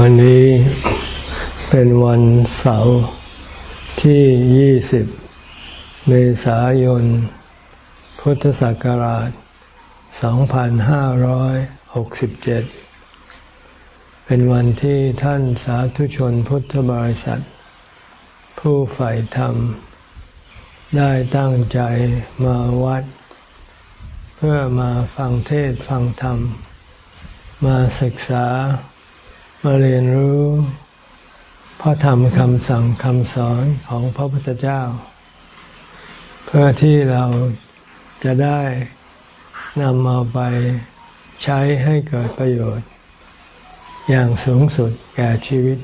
วันนี้เป็นวันเสาร์ที่ 20 เมษายน พุทธศักราช 2567 เป็นวันที่ท่านสาธุชนพุทธบริษัท ผู้ใฝ่ธรรม ได้ตั้งใจมาวัด เพื่อมาฟังเทศฟังธรรม มาศึกษา มาเรียนรู้พระธรรมคำสั่งคำสอนของพระพุทธเจ้า เพื่อที่เราจะได้นำเอาไปใช้ให้เกิดประโยชน์ อย่างสูงสุดแก่ชีวิต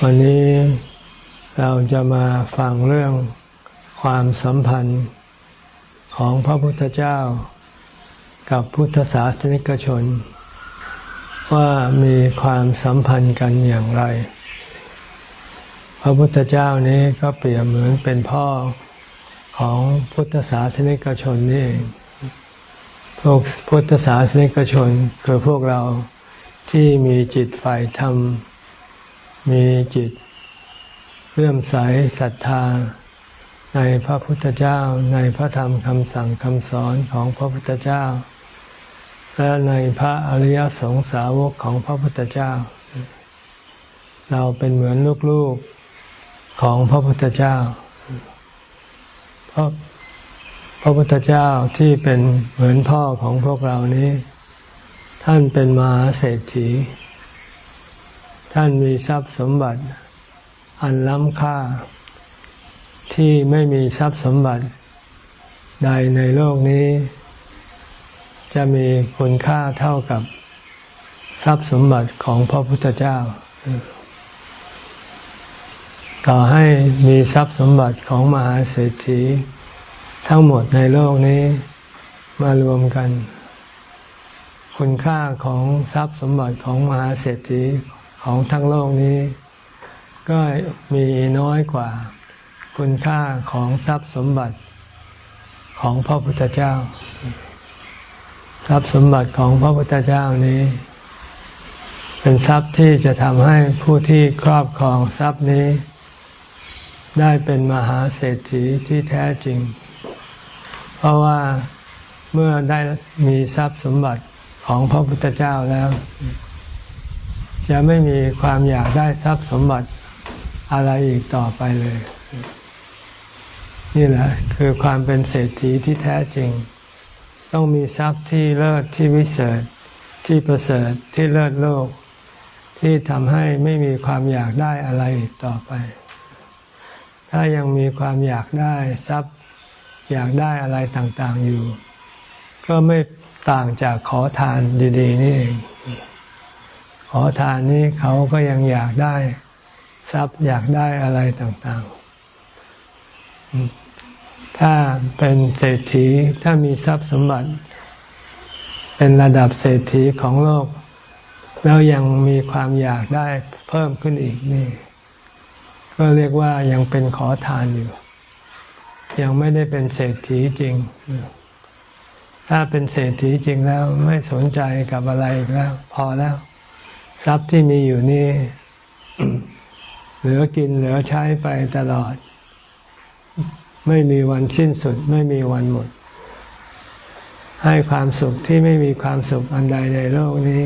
วันนี้เราจะมาฟังเรื่องความสัมพันธ์ของพระพุทธเจ้า กับพุทธศาสนิกชน ว่ามีความสัมพันธ์กันอย่างไร พระพุทธเจ้านี้ก็เปรียบเหมือนเป็นพ่อของพุทธศาสนิกชนนี่พวกพุทธศาสนิกชนคือพวกเราที่มีจิตฝ่ายธรรม มีจิตเลื่อมใสศรัทธา ในพระพุทธเจ้าในพระธรรมคำสั่งคำสอนของพระพุทธเจ้า และในพระอริยสงสาวกของพระพุทธเจ้า เราเป็นเหมือนลูกๆของพระพุทธเจ้า เพราะพระพุทธเจ้าที่เป็นเหมือนพ่อของพวกเรานี้ ท่านเป็นมหาเศรษฐี ท่านมีทรัพย์สมบัติ อันล้ำค่า ที่ไม่มีทรัพย์สมบัติ ใดในโลกนี้ จะมีคุณค่าเท่ากับทรัพย์สมบัติของพระพุทธเจ้า ต่อให้มีทรัพย์สมบัติของมหาเศรษฐี ทั้งหมดในโลกนี้มารวมกัน คุณค่าของทรัพย์สมบัติของมหาเศรษฐีของทั้งโลกนี้ ก็มีน้อยกว่าคุณค่าของทรัพย์สมบัติของพระพุทธเจ้า ทรัพย์สมบัติของพระพุทธเจ้านี้ เป็นทรัพย์ที่จะทำให้ผู้ที่ครอบครองทรัพย์นี้ ได้เป็นมหาเศรษฐีที่แท้จริง เพราะว่าเมื่อได้มีทรัพย์สมบัติของพระพุทธเจ้าแล้ว จะไม่มีความอยากได้ทรัพย์สมบัติอะไรอีกต่อไปเลย นี่แหละ คือความเป็นเศรษฐีที่แท้จริง ต้องมีทรัพย์ที่เลิศที่วิเศษ ที่ประเสริฐที่เลิศโลก ที่ทำให้ไม่มีความอยากได้อะไรอีกต่อไป ถ้ายังมีความอยากได้ทรัพย์อยากได้อะไรต่างๆอยู่ ก็ไม่ต่างจากขอทานดีๆ นี่เอง ขอทานนี้เขาก็ยังอยากได้ ทรัพย์อยากได้อะไรต่างๆ ถ้าเป็นเศรษฐีถ้ามีทรัพย์สมบัติ เป็นระดับเศรษฐีของโลก แล้วยังมีความอยากได้เพิ่มขึ้นอีกนี่ ก็เรียกว่ายังเป็นขอทานอยู่ ยังไม่ได้เป็นเศรษฐีจริง ถ้าเป็นเศรษฐีจริงแล้วไม่สนใจกับอะไรแล้ว พอแล้ว ทรัพย์ที่มีอยู่นี่ เหลือกินเหลือใช้ไปตลอด ไม่มีวันสิ้นสุด ไม่มีวันหมด ให้ความสุขที่ไม่มีความสุขอันใดในโลกนี้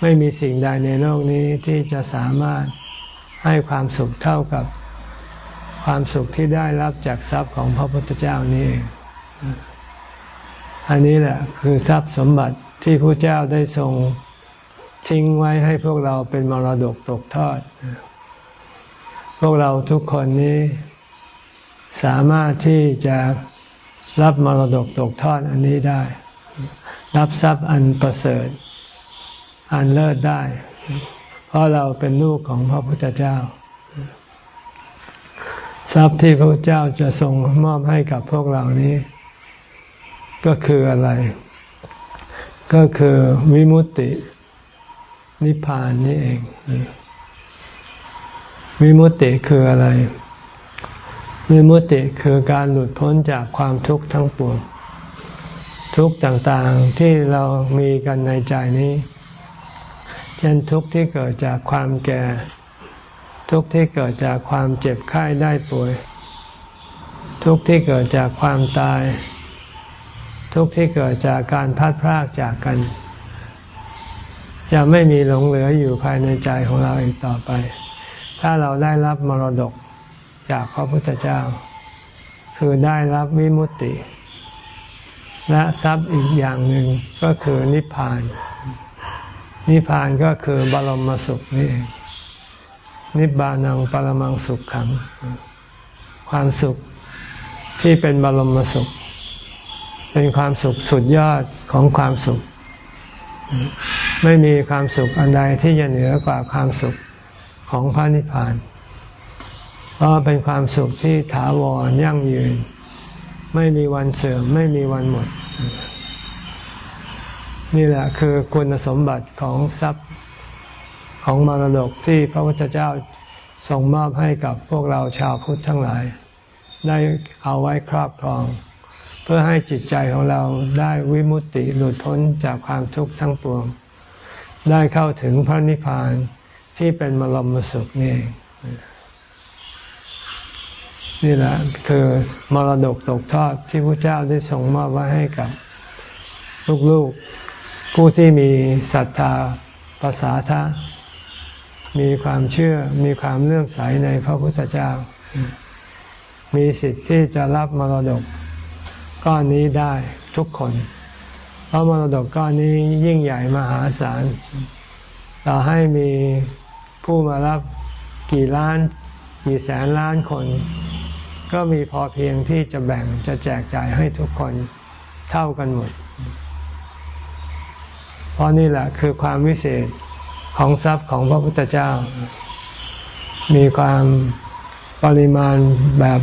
ไม่มีสิ่งใดในโลกนี้ที่จะสามารถให้ความสุขเท่ากับความสุขที่ได้รับจากทรัพย์ของพระพุทธเจ้านี้ อันนี้แหละคือทรัพย์สมบัติที่พระเจ้าได้ทรงทิ้งไว้ให้พวกเราเป็นมรดกตกทอด พวกเราทุกคนนี้ สามารถที่จะรับมรดกตกทอดอันนี้ได้ รับทรัพย์อันประเสริฐ อันเลิศได้ เพราะเราเป็นลูกของพระพุทธเจ้า ทรัพย์ที่พระพุทธเจ้าจะทรงมอบให้กับพวกเรานี้ ก็คืออะไร ก็คือวิมุตตินิพพานนี่เอง วิมุตติคืออะไร วิมุติคือการหลุดพ้นจากความทุกข์ทั้งปวงทุกข์ต่างๆที่เรามีกันในใจนี้ เช่นทุกข์ที่เกิดจากความแก่ ทุกข์ที่เกิดจากความเจ็บไข้ได้ป่วย ทุกข์ที่เกิดจากความตาย ทุกข์ที่เกิดจากการพัดพรากจากกัน จะไม่มีหลงเหลืออยู่ภายในใจของเราอีกต่อไป ถ้าเราได้รับมรดก จากพระพุทธเจ้า คือได้รับวิมุตติ และทรัพย์อีกอย่างหนึ่งก็คือนิพพาน นิพพานก็คือบรมสุขนี่เองนิบานังปรมังสุขขัง ความสุขที่เป็นบรมสุข เป็นความสุขสุดยอดของความสุข ไม่มีความสุขอันใดที่จะเหนือกว่าความสุขของพระนิพพาน เพราะเป็นความสุขที่ถาวรยั่งยืน ไม่มีวันเสื่อมไม่มีวันหมด นี่แหละคือคุณสมบัติของทรัพย์ของมรดกที่พระพุทธเจ้าทรงมอบให้กับพวกเราชาวพุทธทั้งหลาย ได้เอาไว้ครอบครอง เพื่อให้จิตใจของเราได้วิมุตติหลุดพ้นจากความทุกข์ทั้งปวง ได้เข้าถึงพระนิพพานที่เป็นมรมสุขนี่เอง นี่แหละคือมรดกตกทอดที่พระเจ้าได้ทรงมอบไว้ให้กับลูกๆ ผู้ที่มีศรัทธาภาษาทะ มีความเชื่อมีความเลื่อมใสในพระพุทธเจ้า มีสิทธิ์ที่จะรับมรดกก้อนนี้ได้ทุกคน เพราะมรดกก้อนนี้ยิ่งใหญ่มหาศาลต่อให้มีผู้มารับกี่ล้าน กี่แสนล้านคน ก็มีพอเพียงที่จะแบ่งจะแจกจ่ายให้ทุกคนเท่ากันหมด เพราะนี่แหละคือความวิเศษของทรัพย์ของพระพุทธเจ้า มีความปริมาณแบบ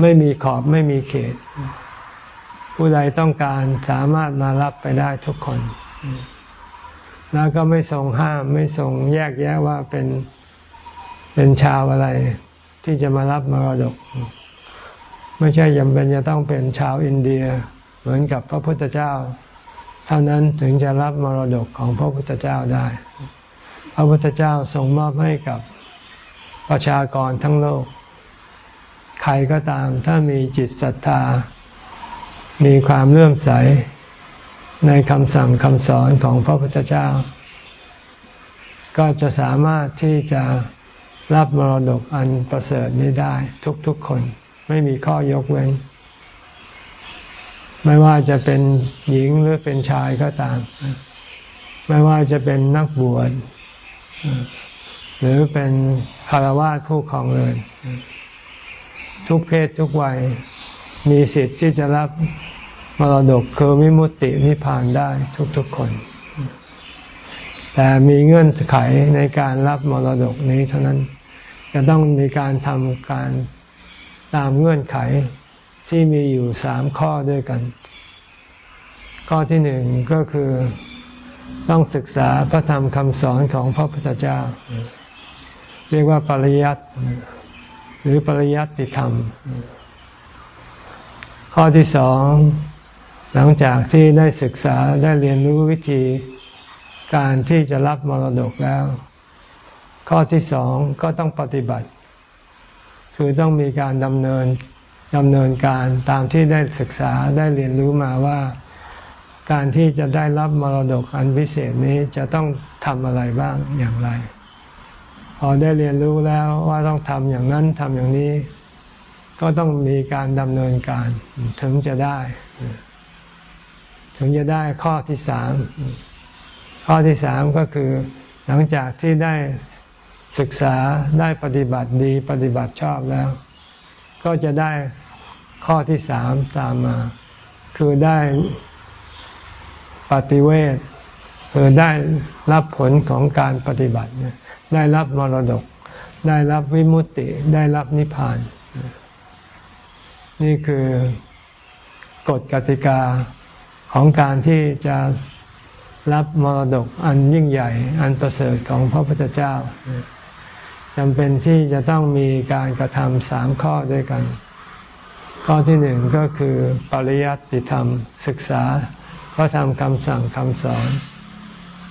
ไม่มีขอบไม่มีเขต ผู้ใดต้องการสามารถมารับไปได้ทุกคน แล้วก็ไม่ทรงห้ามไม่ทรงแยกแยะว่าเป็น เป็นชาวอะไรที่จะมารับมรดก ไม่ใช่จำเป็นจะต้องเป็นชาวอินเดีย เหมือนกับพระพุทธเจ้า เท่านั้นถึงจะรับมรดกของพระพุทธเจ้าได้ พระพุทธเจ้าทรงมอบให้กับประชากรทั้งโลก ใครก็ตาม ถ้ามีจิตศรัทธา มีความเลื่อมใสในคำสั่งคำสอนของพระพุทธเจ้า ก็จะสามารถที่จะ รับมรดกอันประเสริฐนี้ได้ทุกๆคน ไม่มีข้อยกเว้น ไม่ว่าจะเป็นหญิงหรือเป็นชายก็ตาม ไม่ว่าจะเป็นนักบวชหรือเป็นคารวะผู้ครองเรือนทุกเพศทุกวัยมีสิทธิ์ที่จะรับมรดกคือวิมุตตินิพพานได้ทุกๆคน แต่มีเงื่อนไขในการรับมรดกนี้เท่านั้น จะต้องมีการทำการตามเงื่อนไขที่มีอยู่สามข้อด้วยกัน ข้อที่หนึ่งก็คือต้องศึกษาพระธรรมคำสอนของพระพุทธเจ้า เรียกว่าปริยัติหรือปริยัติธรรม ข้อที่สอง หลังจากที่ได้ศึกษาได้เรียนรู้วิธีการที่จะรับมรดกแล้ว ข้อที่สองก็ต้องปฏิบัติ คือต้องมีการดำเนินดำเนินการตามที่ได้ศึกษาได้เรียนรู้มาว่า การที่จะได้รับมรดกอันพิเศษนี้จะต้องทำอะไรบ้างอย่างไร พอได้เรียนรู้แล้วว่าต้องทำอย่างนั้นทำอย่างนี้ ก็ต้องมีการดำเนินการถึงจะได้ ถึงจะได้ข้อที่สามข้อที่สามก็คือหลังจากที่ได้ ศึกษาได้ปฏิบัติดีปฏิบัติชอบแล้ว ก็จะได้ข้อที่สามตามมา คือได้ปฏิเวทคือได้รับผลของการปฏิบัติ ได้รับมรดก ได้รับวิมุตติ ได้รับนิพพาน นี่คือกฎกติกาของการที่จะรับมรดกอันยิ่งใหญ่ อันประเสริฐของพระพุทธเจ้า จำเป็นที่จะต้องมีการกระทำสามข้อด้วยกัน ข้อที่หนึ่งก็คือปริยัติธรรม ศึกษาพระธรรมคำสั่งคำสอน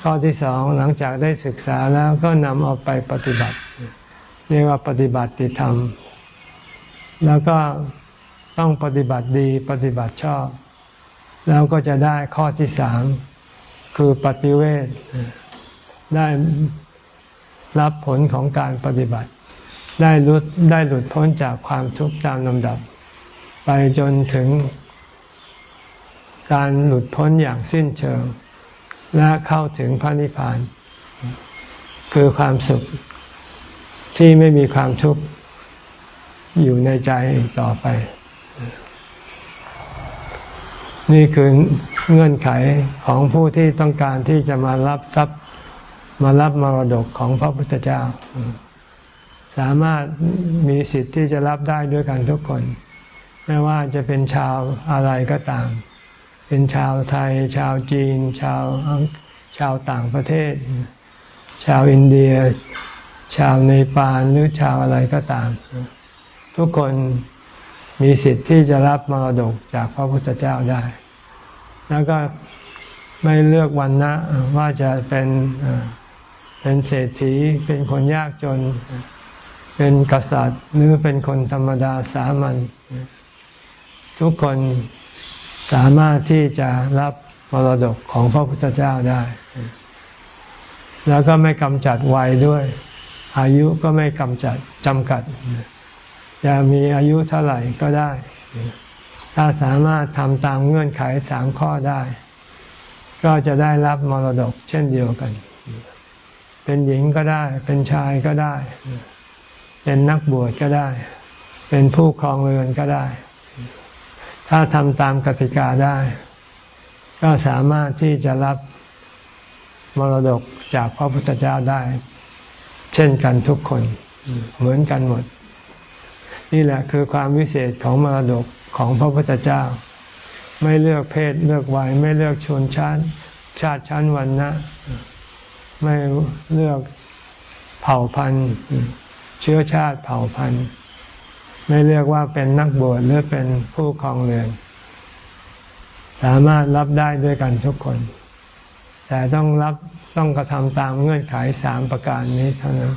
ข้อที่สองหลังจากได้ศึกษาแล้วก็นำเอาไปปฏิบัติ เรียกว่าปฏิบัติธรรม แล้วก็ต้องปฏิบัติดีปฏิบัติชอบ แล้วก็จะได้ข้อที่สามคือปฏิเวทได้ รับผลของการปฏิบัติ ได้หลุดได้หลุดพ้นจากความทุกข์ตามลำดับ ไปจนถึง การหลุดพ้นอย่างสิ้นเชิง และเข้าถึงพระนิพพาน คือความสุขที่ไม่มีความทุกข์อยู่ในใจอีกต่อไป นี่คือเงื่อนไขของผู้ที่ต้องการที่จะมารับทรัพย์ มารับมรดกของพระพุทธเจ้า สามารถมีสิทธิ์ที่จะรับได้ด้วยกันทุกคน ไม่ว่าจะเป็นชาวอะไรก็ตาม เป็นชาวไทย ชาวจีน ชาวชาวต่างประเทศ ชาวอินเดีย ชาวเนปาลหรือชาวอะไรก็ตาม ทุกคนมีสิทธิ์ที่จะรับมรดกจากพระพุทธเจ้าได้ แล้วก็ไม่เลือกวันนะว่าจะเป็น เป็นเศรษฐีเป็นคนยากจน เป็นกษัตริย์หรือเป็นคนธรรมดาสามัญทุกคนสามารถที่จะรับมรดกของพระพุทธเจ้าได้ แล้วก็ไม่กำจัดวัยด้วย อายุก็ไม่กำจัดจำกัดจะมีอายุเท่าไหร่ก็ได้ ถ้าสามารถทำตามเงื่อนไขสามข้อได้ ก็จะได้รับมรดกเช่นเดียวกัน เป็นหญิงก็ได้ เป็นชายก็ได้ เป็นนักบวชก็ได้ เป็นผู้ครองเรือนก็ได้ ถ้าทำตามกติกาได้ ก็สามารถที่จะรับมรดกจากพระพุทธเจ้าได้ เช่นกันทุกคน เหมือนกันหมด นี่แหละคือความวิเศษของมรดกของพระพุทธเจ้า ไม่เลือกเพศเลือกวัยไม่เลือกชนชั้น ชาติชั้นวันนะ ไม่เลือกเผ่าพันธุ์ เชื้อชาติเผ่าพันธุ์ ไม่เลือกว่าเป็นนักบวชหรือเป็นผู้ครองเรือน สามารถรับได้ด้วยกันทุกคน แต่ต้องรับต้องกระทำตามเงื่อนไขสามประการนี้เท่านั้น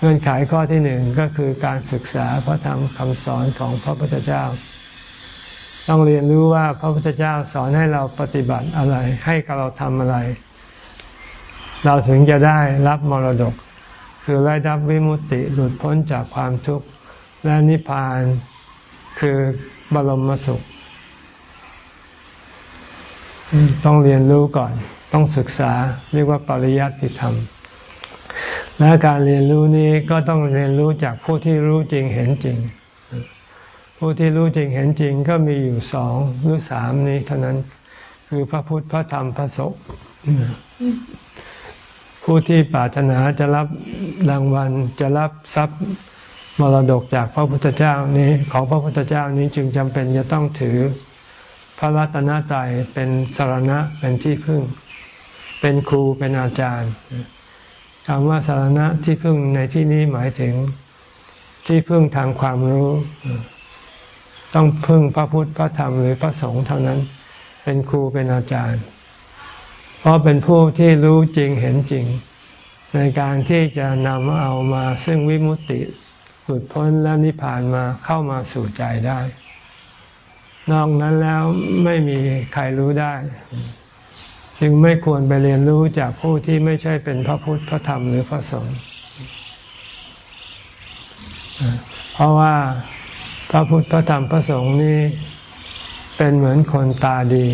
เงื่อนไขข้อที่หนึ่งก็คือการศึกษาพระธรรมคำสอนของพระพุทธเจ้า ต้องเรียนรู้ว่าพระพุทธเจ้าสอนให้เราปฏิบัติอะไร ให้เราทำอะไร เราถึงจะได้รับมรดก คือได้รับวิมุตติหลุดพ้นจากความทุกข์และนิพพานคือบรมสุข ต้องเรียนรู้ก่อน ต้องศึกษาเรียกว่าปริยัติธรรม และการเรียนรู้นี้ก็ต้องเรียนรู้จากผู้ที่รู้จริงเห็นจริง ผู้ที่รู้จริงเห็นจริงก็มีอยู่สองหรือสามนี้เท่านั้นคือพระพุทธพระธรรมพระสงฆ์ ผู้ที่ปรารถนาจะรับรางวัลจะรับทรัพย์มรดกจากพระพุทธเจ้านี้ของพระพุทธเจ้านี้จึงจำเป็นจะต้องถือพระรัตนตรัยเป็นสารณะเป็นที่พึ่ง เป็นครูเป็นอาจารย์คำว่าสารณะที่พึ่งในที่นี้หมายถึงที่พึ่งทางความรู้ ต้องพึ่งพระพุทธพระธรรมหรือพระสงฆ์เท่านั้น เป็นครูเป็นอาจารย์ เพราะเป็นผู้ที่รู้จริงเห็นจริง ในการที่จะนำเอามาซึ่งวิมุตติหลุดพ้นและนิพพานมาเข้ามาสู่ใจได้ นอกนั้นแล้วไม่มีใครรู้ได้ จึงไม่ควรไปเรียนรู้จากผู้ที่ไม่ใช่เป็นพระพุทธพระธรรมหรือพระสงฆ์เพราะว่าพระพุทธพระธรรมพระสงฆ์นี้เป็นเหมือนคนตาดี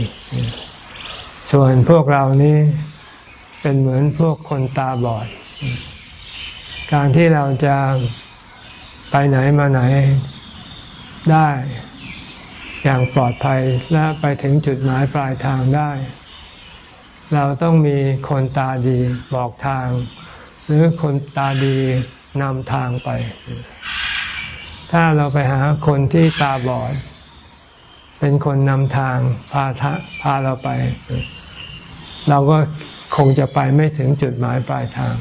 ส่วนพวกเรานี้เป็นเหมือนพวกคนตาบอด การที่เราจะไปไหนมาไหนได้ อย่างปลอดภัยและไปถึงจุดหมายปลายทางได้ เราต้องมีคนตาดีบอกทาง หรือคนตาดีนำทางไป ถ้าเราไปหาคนที่ตาบอด เป็นคนนำทางพาทพาเราไป เราก็คงจะไปไม่ถึงจุดหมายปลายทาง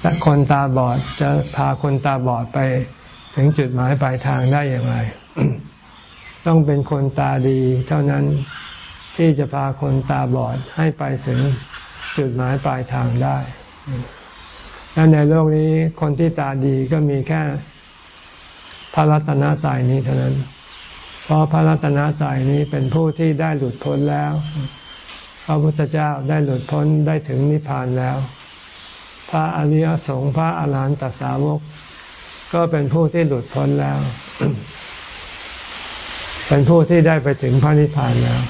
แต่คนตาบอดจะพาคนตาบอดไปถึงจุดหมายปลายทางได้อย่างไร ต้องเป็นคนตาดี เท่านั้นที่จะพาคนตาบอดให้ไปถึงจุดหมายปลายทางได้และในโลกนี้คนที่ตาดีก็มีแค่พระรัตนตรัยนี้เท่านั้น เพราะพระรัตนตรัยนี้เป็นผู้ที่ได้หลุดพ้นแล้ว พระพุทธเจ้าได้หลุดพ้นได้ถึงนิพพานแล้ว พระอริยสงฆ์พระอาหารหันตสาวก ก็เป็นผู้ที่หลุดพ้นแล้ว เป็นผู้ที่ได้ไปถึงพระนิพพานแล้ว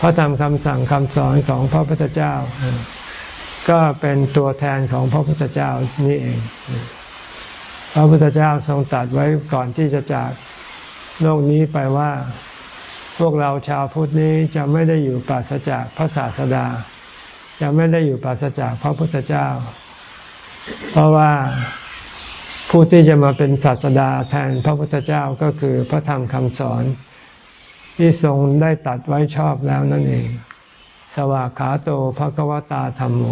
พระธรรมคำสั่งคำสอนของพระพุทธเจ้า ก็เป็นตัวแทนของพระพุทธเจ้านี่เอง พระพุทธเจ้าทรงตรัสไว้ก่อนที่จะจาก โลกนี้ไปว่า พวกเราชาวพุทธนี้จะไม่ได้อยู่ปราศจากพระศาสดา จะไม่ได้อยู่ปราศจากพระพุทธเจ้า เพราะว่าผู้ที่จะมาเป็นศาสดาแทนพระพุทธเจ้าก็คือพระธรรมคำสอน ที่ทรงได้ตัดไว้ชอบแล้วนั่นเอง สวากขาโตภควตาธรรมโม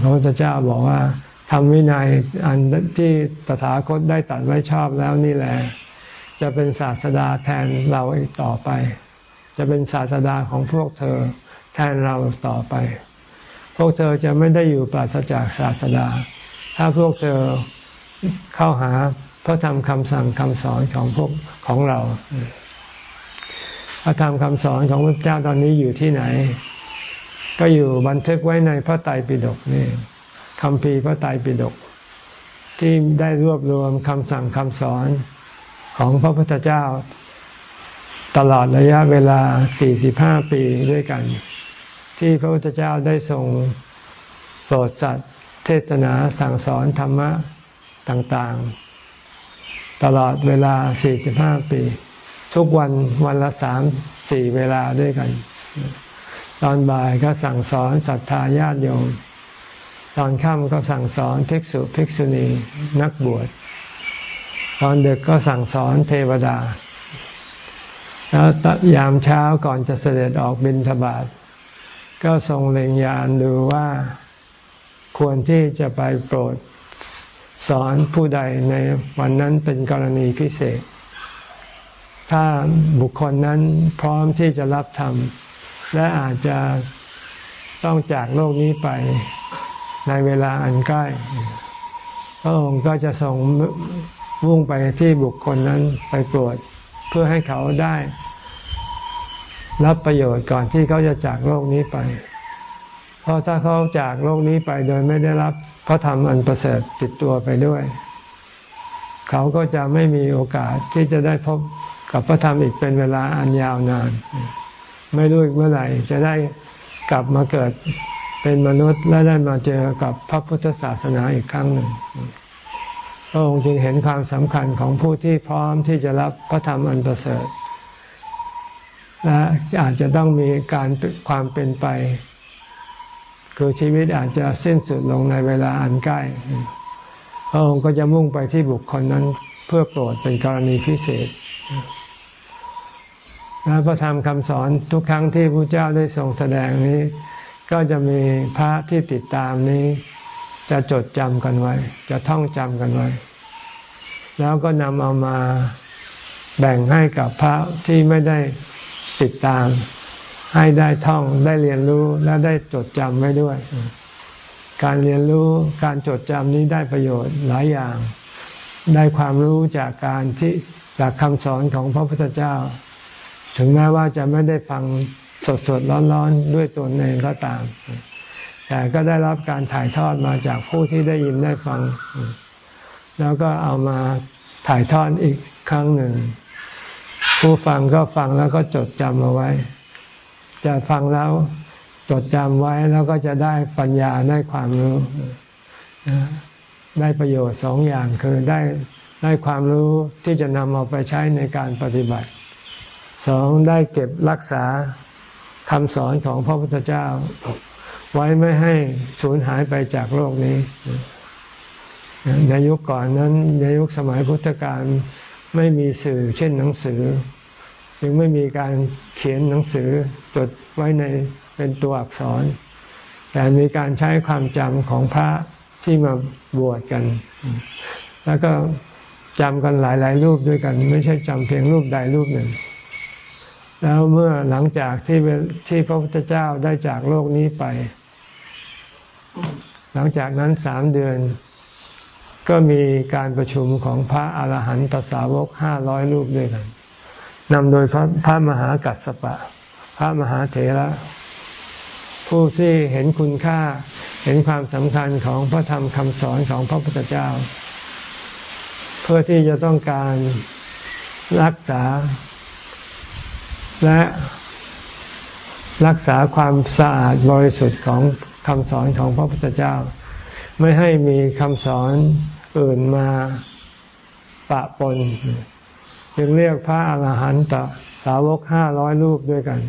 พระพุทธเจ้าบอกว่าทำวินัยอันที่ตถาคตได้ตัดไว้ชอบแล้วนี่แหละ จะเป็นศาสดาแทนเราอีกต่อไป จะเป็นศาสดาของพวกเธอแทนเราต่อไป พวกเธอจะไม่ได้อยู่ปราศจากศาสดา ถ้าพวกเธอเข้าหาพระธรรมคำสั่งคำสอนของพวกของเรา พระธรรมคำสอนของพระเจ้าตอนนี้อยู่ที่ไหน ก็อยู่บันทึกไว้ในพระไตรปิฎกนี่คำพีพระไตรปิฎกที่ได้รวบรวมคำสั่งคำสอน ของพระพุทธเจ้าตลอดระยะเวลา 45 ปีด้วยกัน ที่พระพุทธเจ้าได้ทรงโปรดสัตว์ เทศนาสั่งสอนธรรมะต่างๆ ตลอดเวลา 45 ปี ทุกวันวันละสามสี่เวลาด้วยกัน ตอนบ่ายก็สั่งสอนศรัทธาญาติโยม ตอนค่ำก็สั่งสอนภิกษุภิกษุณีนักบวช อนดึกก็สั่งสอนเทวดา แล้วยามเช้าก่อนจะเสด็จออกบิณฑบาตก็ทรงเล็งยานดูว่าควรที่จะไปโปรดสอนผู้ใดในวันนั้นเป็นกรณีพิเศษ ถ้าบุคคลนั้นพร้อมที่จะรับธรรม และอาจจะต้องจากโลกนี้ไปในเวลาอันใกล้ พระองค์ก็จะส่ง มุ่งไปที่บุคคลนั้นไปโปรดเพื่อให้เขาได้รับประโยชน์ก่อนที่เขาจะจากโลกนี้ไป เพราะถ้าเขาจากโลกนี้ไปโดยไม่ได้รับพระธรรมอันประเสริฐติดตัวไปด้วย เขาก็จะไม่มีโอกาสที่จะได้พบกับพระธรรมอีกเป็นเวลาอันยาวนาน ไม่รู้อีกเมื่อไหร่จะได้กลับมาเกิดเป็นมนุษย์และได้มาเจอกับพระพุทธศาสนาอีกครั้งหนึ่ง พระองค์จึงเห็นความสำคัญของผู้ที่พร้อมที่จะรับพระธรรมอันประเสริฐ และอาจจะต้องมีการความเป็นไป คือชีวิตอาจจะสิ้นสุดลงในเวลาอันใกล้ พระองค์ก็จะมุ่งไปที่บุคคลนั้นเพื่อโปรดเป็นกรณีพิเศษและพระธรรมคำสอนทุกครั้งที่พระเจ้าได้ทรงแสดงนี้ ก็จะมีพระที่ติดตามนี้ จะจดจำกันไว้ จะท่องจำกันไว้ แล้วก็นำเอามาแบ่งให้กับพระที่ไม่ได้ติดตาม ให้ได้ท่องได้เรียนรู้และได้จดจำไว้ด้วย การเรียนรู้การจดจำนี้ได้ประโยชน์หลายอย่าง ได้ความรู้จากการที่จากคำสอนของพระพุทธเจ้า ถึงแม้ว่าจะไม่ได้ฟังสดสดร้อนๆด้วยตัวเองก็ตาม แต่ก็ได้รับการถ่ายทอดมาจากผู้ที่ได้ยินได้ฟัง แล้วก็เอามาถ่ายทอดอีกครั้งหนึ่ง ผู้ฟังก็ฟังแล้วก็จดจำเอาไว้ จะฟังแล้วจดจำไว้แล้วก็จะได้ปัญญาได้ความรู้ได้ประโยชน์สองอย่างคือได้ได้ความรู้ที่จะนำเอาไปใช้ในการปฏิบัติสองได้เก็บรักษาคำสอนของพระพุทธเจ้า ไว้ไม่ให้สูญหายไปจากโลกนี้ ในยุคก่อนนั้นในยุคสมัยพุทธกาลไม่มีสื่อเช่นหนังสือ ยังไม่มีการเขียนหนังสือจดไว้ในเป็นตัวอักษร แต่มีการใช้ความจำของพระที่มาบวชกัน แล้วก็จำกันหลาย ๆ รูปด้วยกัน ไม่ใช่จำเพียงรูปใดรูปหนึ่ง แล้วเมื่อหลังจากที่ที่พระพุทธเจ้าได้จากโลกนี้ไป หลังจากนั้นสามเดือน ก็มีการประชุมของพระอาหารหันตสาวกห้าร้อยรูปด้วยกันนำโดยพระพระมหากัสสปะ พระมหาเถระผู้ที่เห็นคุณค่าเห็นความสำคัญของพระธรรมคำสอนของพระพุทธเจ้า เพื่อที่จะต้องการรักษา และรักษาความสะอาดบริสุทธิ์ของ คำสอนของพระพุทธเจ้า ไม่ให้มีคำสอนอื่นมาปะปนจึงเรียกพระอาหารหันตสาวกห้าร้อยรูปด้วยกัน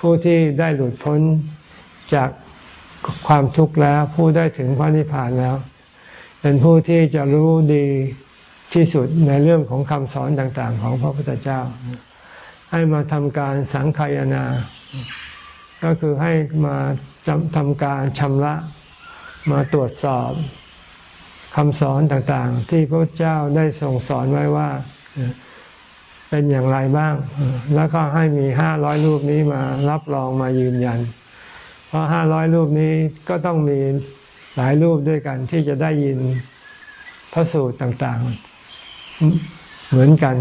ผู้ที่ได้หลุดพ้นจากความทุกข์แล้ว ผู้ได้ถึงพระนิพพานแล้ว เป็นผู้ที่จะรู้ดีที่สุดในเรื่องของคำสอนต่าง ๆ ของพระพุทธเจ้า ให้มาทำการสังขยนา ก็คือให้มาทำการชำระมาตรวจสอบคำสอนต่างๆ ที่พระเจ้าได้ทรงสอนไว้ว่าเป็นอย่างไรบ้าง แล้วก็ให้มีห้าร้อยรูปนี้มารับรองมายืนยัน เพราะห้าร้อยรูปนี้ก็ต้องมีหลายรูปด้วยกันที่จะได้ยินพระสูตรต่างๆ เหมือนกัน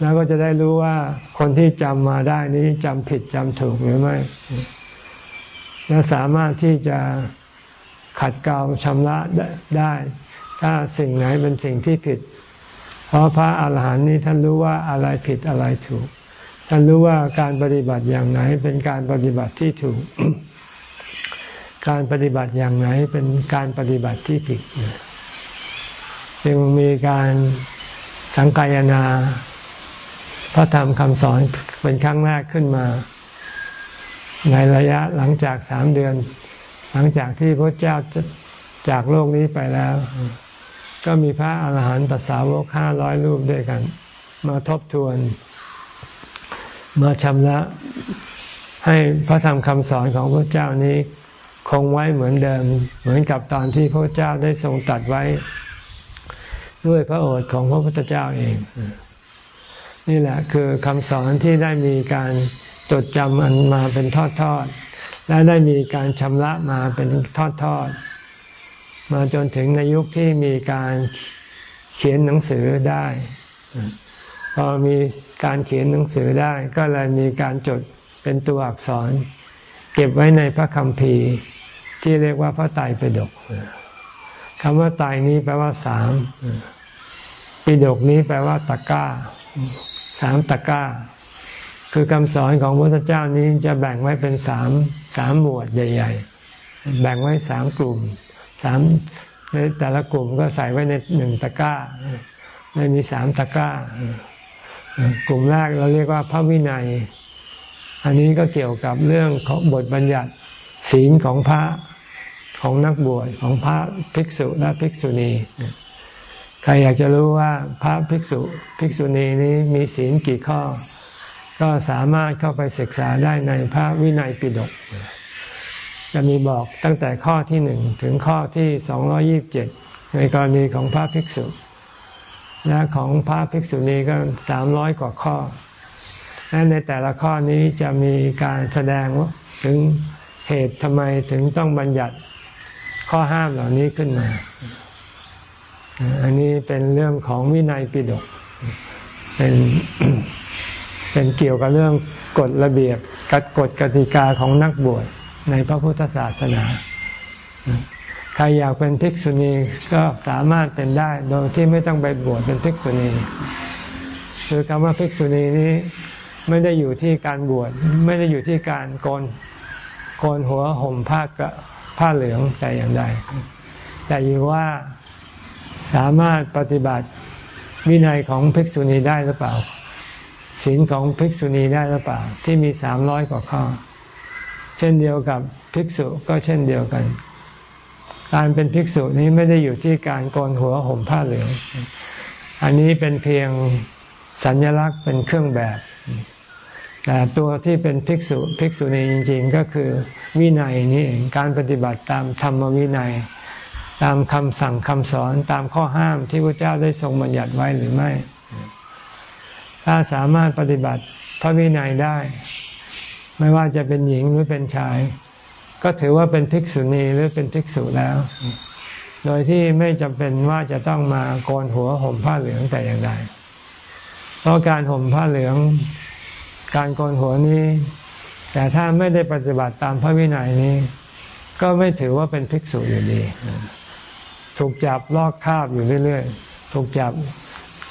แล้วก็จะได้รู้ว่าคนที่จำมาได้นี้จำผิดจำถูกหรือไม่ และสามารถที่จะขัดเกลาชำระได้ ถ้าสิ่งไหนเป็นสิ่งที่ผิด เพราะพระอาหารหันต์นี้ท่านรู้ว่าอะไรผิดอะไรถูก ท่านรู้ว่าการปฏิบัติอย่างไหนเป็นการปฏิบัติที่ถูก การปฏิบัติอย่างไหนเป็นการปฏิบัติที่ผิดจึงมีการสังกายนา พระธรรมคำสอนเป็นครั้งแรกขึ้นมา ในระยะหลังจากสามเดือน หลังจากที่พระเจ้าจากโลกนี้ไปแล้ว ก็มีพระอาหารหันตสาวกห้าร้อยรูปด้วยกัน มาทบทวน มาชำระให้พระธรรมคำสอนของพระเจ้านี้คงไว้เหมือนเดิม เหมือนกับตอนที่พระเจ้าได้ทรงตัดไว้ ด้วยพระโอษฐ์ของพระพุทธเจ้าเอง นี่แหละคือคำสอนที่ได้มีการจดจำมันมาเป็นทอดๆ และได้มีการชำระมาเป็นทอดๆ มาจนถึงในยุคที่มีการเขียนหนังสือได้ พอมีการเขียนหนังสือได้ ก็เลยมีการจดเป็นตัวอักษร เก็บไว้ในพระคัมภีร์ที่เรียกว่าพระไตรปิฎกคำว่าไตรนี้แปลว่าสามปิฎกนี้แปลว่าตะก้า สามตะก้า คือคำสอนของพระพุทธเจ้านี้จะแบ่งไว้เป็นสามสามหมวดใหญ่ ๆ แบ่งไว้สามกลุ่มสามแต่ละกลุ่มก็ใส่ไว้ในหนึ่งตะกร้าในมีสามตะกร้า กลุ่มแรกเราเรียกว่าพระวินัย อันนี้ก็เกี่ยวกับเรื่องของบทบัญญัติศีลของพระของนักบวชของพระภิกษุและภิกษุณี ใครอยากจะรู้ว่าพระภิกษุภิกษุณีนี้มีศีลกี่ข้อ ก็สามารถเข้าไปศึกษาได้ในพระวินัยปิฎกจะมีบอกตั้งแต่ข้อที่หนึ่งถึงข้อที่สองยี่บเจ็ดในกรณีของพระภิกษุ และของพระภิกษุณีก็สามร้อยกว่าข้อ และในแต่ละข้อนี้จะมีการแสดงถึงเหตุทำไมถึงต้องบัญญัติข้อห้ามเหล่านี้ขึ้นมา อันนี้เป็นเรื่องของวินัยปิฎกเป็นเป็นเกี่ยวกับเรื่องกฎระเบียบกฎกติกาของนักบวชในพระพุทธศาสนา ใครอยากเป็นภิกษุณีก็สามารถเป็นได้ โดยที่ไม่ต้องไปบวชเป็นภิกษุณี คือคำว่าภิกษุณีนี้ไม่ได้อยู่ที่การบวชไม่ได้อยู่ที่การโกนโกนหัวห่มผ้ากระผ้าเหลืองแต่อย่างใดแต่อยู่ว่า สามารถปฏิบัติวินัยของภิกษุณีได้หรือเปล่าศีลของภิกษุณีได้หรือเปล่า ที่มีสามร้อยกว่าข้อ เช่นเดียวกับภิกษุก็เช่นเดียวกัน การเป็นภิกษุนี้ไม่ได้อยู่ที่การโกนหัวห่มผ้าเหลืองอันนี้เป็นเพียงสัญลักษณ์เป็นเครื่องแบบ แต่ตัวที่เป็นภิกษุภิกษุณีจริง ๆ ก็คือวินัยนี่เองการปฏิบัติตามธรรมวินัย ตามคำสั่งคำสอนตามข้อห้ามที่พระเจ้าได้ทรงบัญญัติไว้หรือไม่ ถ้าสามารถปฏิบัติพระวินัยได้ ไม่ว่าจะเป็นหญิงหรือเป็นชาย ก็ถือว่าเป็นภิกษุณีหรือเป็นภิกษุแล้ว โดยที่ไม่จำเป็นว่าจะต้องมาโกนหัวห่มผ้าเหลืองแต่อย่างใดเพราะการห่มผ้าเหลือง การโกนหัวนี้ แต่ถ้าไม่ได้ปฏิบัติตามพระวินัยนี้ ก็ไม่ถือว่าเป็นภิกษุอยู่ดี ถูกจับลอกคาบอยู่เรื่อยๆ ถูกจับ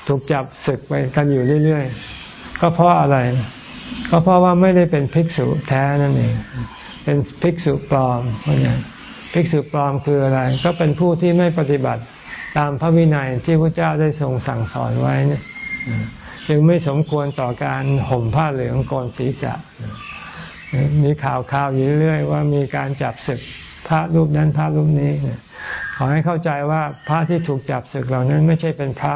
ถูกจับศึกไปกันอยู่เรื่อยๆ ก็เพราะอะไร ก็เพราะว่าไม่ได้เป็นภิกษุแท้นั่นเอง เป็นภิกษุปลอมเพราะอย่างภิกษุปลอมคืออะไร ก็เป็นผู้ที่ไม่ปฏิบัติตามพระวินัยที่พระเจ้าได้ทรงสั่งสอนไว้เนี่ยจึงไม่สมควรต่อการห่มผ้าเหลืองกนศีรษะ มีข่าวข่าวอยู่เรื่อยว่ามีการจับศึกพระรูปนั้นพระรูปนี้ ขอให้เข้าใจว่าพระที่ถูกจับศึกเหล่านั้นไม่ใช่เป็นพระ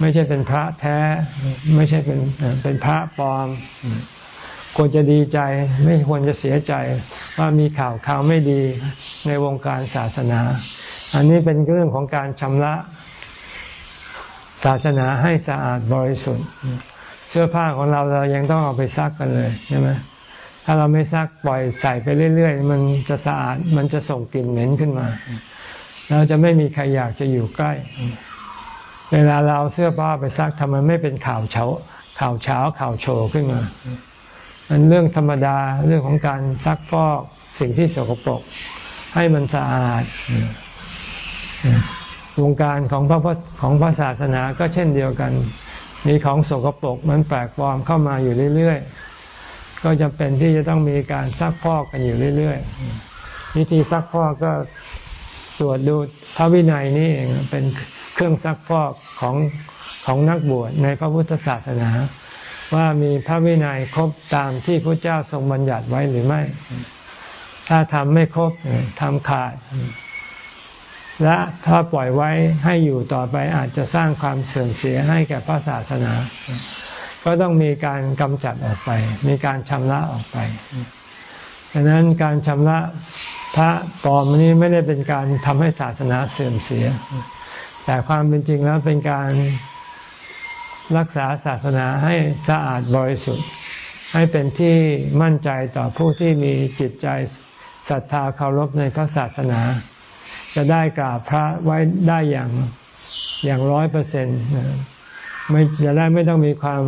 ไม่ใช่เป็นพระแท้ ไม่ใช่เป็นเป็นพระปลอมควรจะดีใจไม่ควรจะเสียใจว่ามีข่าวข่าวไม่ดีในวงการศาสนา อันนี้เป็นเรื่องของการชำระ ศาสนาให้สะอาดบริสุทธิ์ เสื้อผ้าของเราเรายังต้องเอาไปซักกันเลยใช่ไหมถ้าเราไม่ซักปล่อยใส่ไปเรื่อย ๆ มันจะสะอาดมันจะส่งกลิ่นเหม็นขึ้นมา เราจะไม่มีใครอยากจะอยู่ใกล้ เวลาเราเสื้อผ้าไปซักทำไมไม่เป็นข่าวเฉาข่าวเช้าข่าวโชว์ขึ้นมามันเรื่องธรรมดาเรื่องของการซักฟอกสิ่งที่สกปรกให้มันสะอาดวงการของพระของพระศาสนาก็เช่นเดียวกัน มีของสกปรกมันแปลกปลอมเข้ามาอยู่เรื่อยๆ ก็จะเป็นที่จะต้องมีการซักฟอกกันอยู่เรื่อยๆ วิธีซักฟอกก็ ตรวจดูพระวินัยนี่เองเป็นเครื่องซักฟอกของของนักบวชในพระพุทธศาสนา ว่ามีพระวินัยครบตามที่พระเจ้าทรงบัญญัติไว้หรือไม่ ถ้าทำไม่ครบทำขาด และถ้าปล่อยไว้ให้อยู่ต่อไปอาจจะสร้างความเสื่อมเสียให้แก่พระศาสนา ก็ต้องมีการกำจัดออกไป มีการชำระออกไปดังนั้นการชำระ พระปลอมนี้ไม่ได้เป็นการทำให้ศาสนาเสื่อมเสีย แต่ความเป็นจริงแล้วเป็นการรักษาศาสนาให้สะอาดบริสุทธิ์ ให้เป็นที่มั่นใจต่อผู้ที่มีจิตใจศรัทธาเคารพในพระศาสนา จะได้กราบพระไว้ได้อย่างอย่างร้อยเปอร์เซ็นต์ไม่จะได้ไม่ต้องมีความ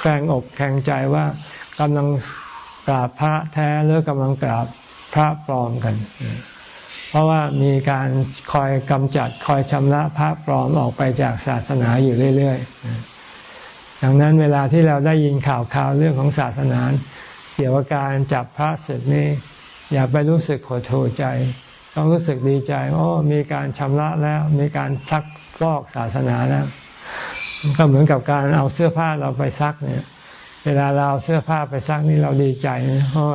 แข่งอกแข่งใจว่ากำลังกราบพระแท้หรือกำลังกราบ พระปลอมกัน เพราะว่ามีการคอยกำจัดคอยชำระพระปลอมออกไปจากศาสนาอยู่เรื่อยๆดังนั้นเวลาที่เราได้ยินข่าวข่าวเรื่องของศาสนาเกี่ยวกับการจับพระศึกนี้ อย่าไปรู้สึกหดหู่ใจ ต้องรู้สึกดีใจโอ้มีการชำระแล้ว มีการซักฟอกศาสนาแล้วก็เหมือนกับการเอาเสื้อผ้าเราไปซักเนี่ย เวลาเราเอาเสื้อผ้าไปซักนี่เราดีใจเพราะ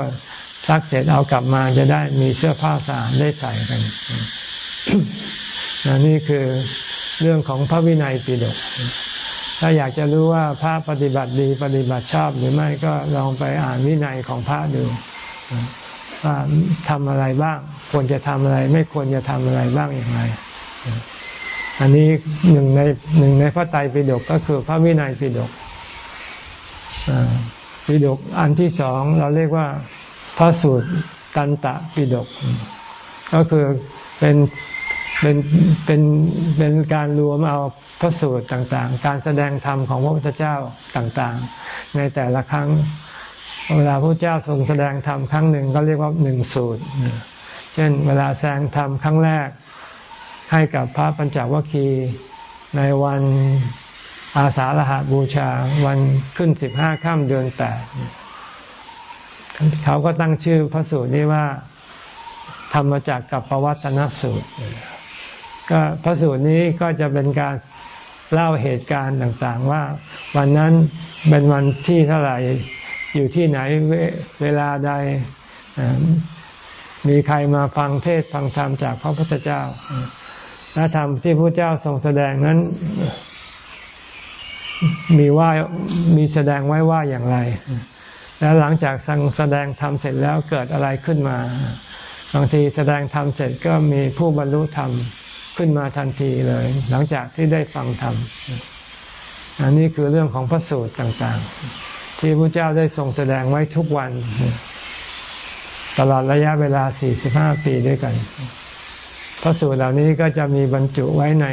ซักเสร็จเอากลับมาจะได้มีเสื้อผ้าสะอาดได้ใส่กันนนี่คือเรื่องของพระวินัยปิฎกถ้าอยากจะรู้ว่าพระปฏิบัติดีปฏิบัติชอบหรือไม่ก็ลองไปอ่านวินัยของพระดูว่าทำอะไรบ้าง ควรจะทำอะไร ไม่ควรจะทำอะไรบ้างอย่างไร อันนี้หนึ่งในหนึ่งในพระไตรปิฎกก็คือพระวินัยปิฎกปิฎกอันที่สองเราเรียกว่า พระสูตรกันตะปิฎกก็คือเป็นเป็นเป็นเป็นการรวมเอาพระสูตรต่างๆ การแสดงธรรมของพระพุทธเจ้าต่างๆ ในแต่ละครั้ง เวลาพระเจ้าทรงแสดงธรรมครั้งหนึ่งก็เรียกว่าหนึ่งสูตร เช่น เวลาแสดงธรรมครั้งแรก ให้กับพระปัญจวัคคีย์ในวันอาสาฬหาบูชาวันขึ้นสิบห้าค่ำเดือนแปด เขาก็ตั้งชื่อพระสูตรนี้ว่าทำมจากกับปวัตนสูตร ก็พระสูตรนี้ก็จะเป็นการเล่าเหตุการณ์ต่างๆ ว่า วันนั้นเป็นวันที่เท่าไหร่อยู่ที่ไหนเวลาใดมีใครมาฟังเทศฟังธรรมจากพระพุทธเจ้าและธรรมที่พระเจ้าทรงแสดงนั้น มีว่ามีแสดงไว้ว่าอย่างไร แล้วหลังจากสังแสดงธรรมเสร็จแล้วเกิดอะไรขึ้นมา บางทีแสดงธรรมเสร็จก็มีผู้บรรลุธรรมขึ้นมาทันทีเลย หลังจากที่ได้ฟังธรรมอันนี้คือเรื่องของพระสูตรต่างๆ ที่พระเจ้าได้ทรงแสดงไว้ทุกวัน ตลอดระยะเวลา 45 ปีด้วยกัน พระสูตรเหล่านี้ก็จะมีบรรจุไว้ใน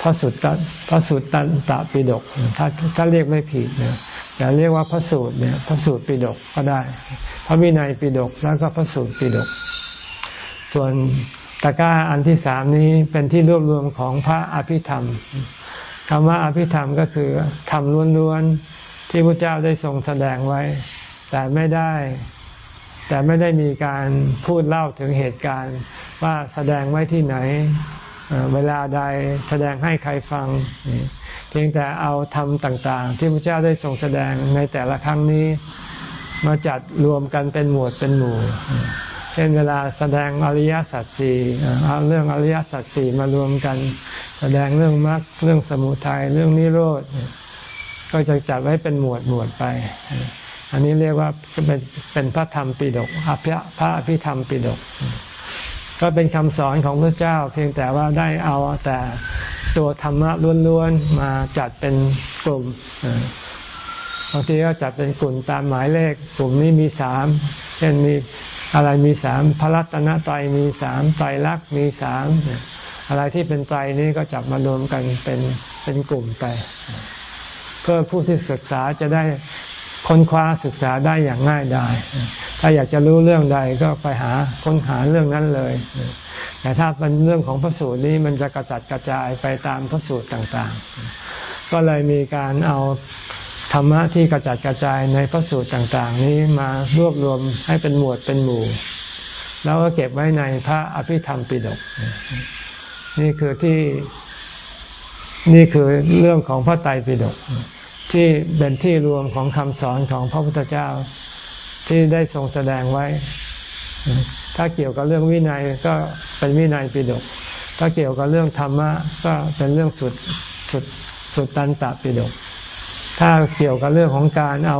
พระสุตตพระสุตตันตปิฎกถ้าถ้าเรียกไม่ผิดเนี่ย อย่าเรียกว่าพระสูตรเนี่ยพระสูตรปิฎกก็ได้ พระวินัยปิฎกแล้วก็พระสูตรปิฎกส่วนตะกร้าอันที่สามนี้เป็นที่รวบรวมของพระอภิธรรมคำว่าอภิธรรมก็คือธรรมล้วนๆที่พระเจ้าได้ทรงแสดงไว้ แต่ไม่ได้ แต่ไม่ได้มีการพูดเล่าถึงเหตุการณ์ว่าแสดงไว้ที่ไหน เวลาใดแสดงให้ใครฟัง เพียงแต่เอาธรรมต่าง ๆ ที่พระเจ้าได้ทรงแสดงในแต่ละครั้งนี้ มาจัดรวมกันเป็นหมวดเป็นหมู่ เช่นเวลาแสดงอริยสัจสี่เอาเรื่องอริยสัจสี่มารวมกัน แสดงเรื่องมรรคเรื่องสมุทัยเรื่องนิโรธก็จะจัดไว้เป็นหมวดหมวดไป อันนี้เรียกว่าเป็นเป็นพระธรรมปิฎกอภิพระอภิธรรมปิฎกก็เป็นคำสอนของพระเจ้า เพียงแต่ว่าได้เอาแต่ ตัวธรรมะล้วนๆมาจัดเป็นกลุ่มบางทีก็จัดเป็นกลุ่มตามหมายเลข กลุ่มนี้มีสามเช่นมีอะไรมีสามพระรัตนตรัยมีสามไตรลักษณ์มีสามอะไรที่เป็นไตรนี้ก็จับมารวมกันเป็นเป็นกลุ่มไป เพื่อผู้ที่ศึกษาจะได้ค้นคว้าศึกษาได้อย่างง่ายดายถ้าอยากจะรู้เรื่องใดก็ไปหาค้นหาเรื่องนั้นเลย แต่ถ้าเป็นเรื่องของพระสูตรนี้มันจะกระจัดกระจายไปตามพระสูตรต่างๆ ก็เลยมีการเอาธรรมะที่กระจัดกระจายในพระสูตรต่างๆ นี้มารวบรวมให้เป็นหมวดเป็นหมู่ แล้วก็เก็บไว้ในพระอภิธรรมปิฎกนี่คือที่นี่คือเรื่องของพระไตรปิฎกที่เป็นที่รวมของคำสอนของพระพุทธเจ้าที่ได้ทรงแสดงไว้ ถ้าเกี่ยวกับเรื่องวินัยก็เป็นวินัยปิฎกถ้าเกี่ยวกับเรื่องธรรมะก็เป็นเรื่องสุดสุดสุดตันตปิฎกถ้าเกี่ยวกับเรื่องของการเอา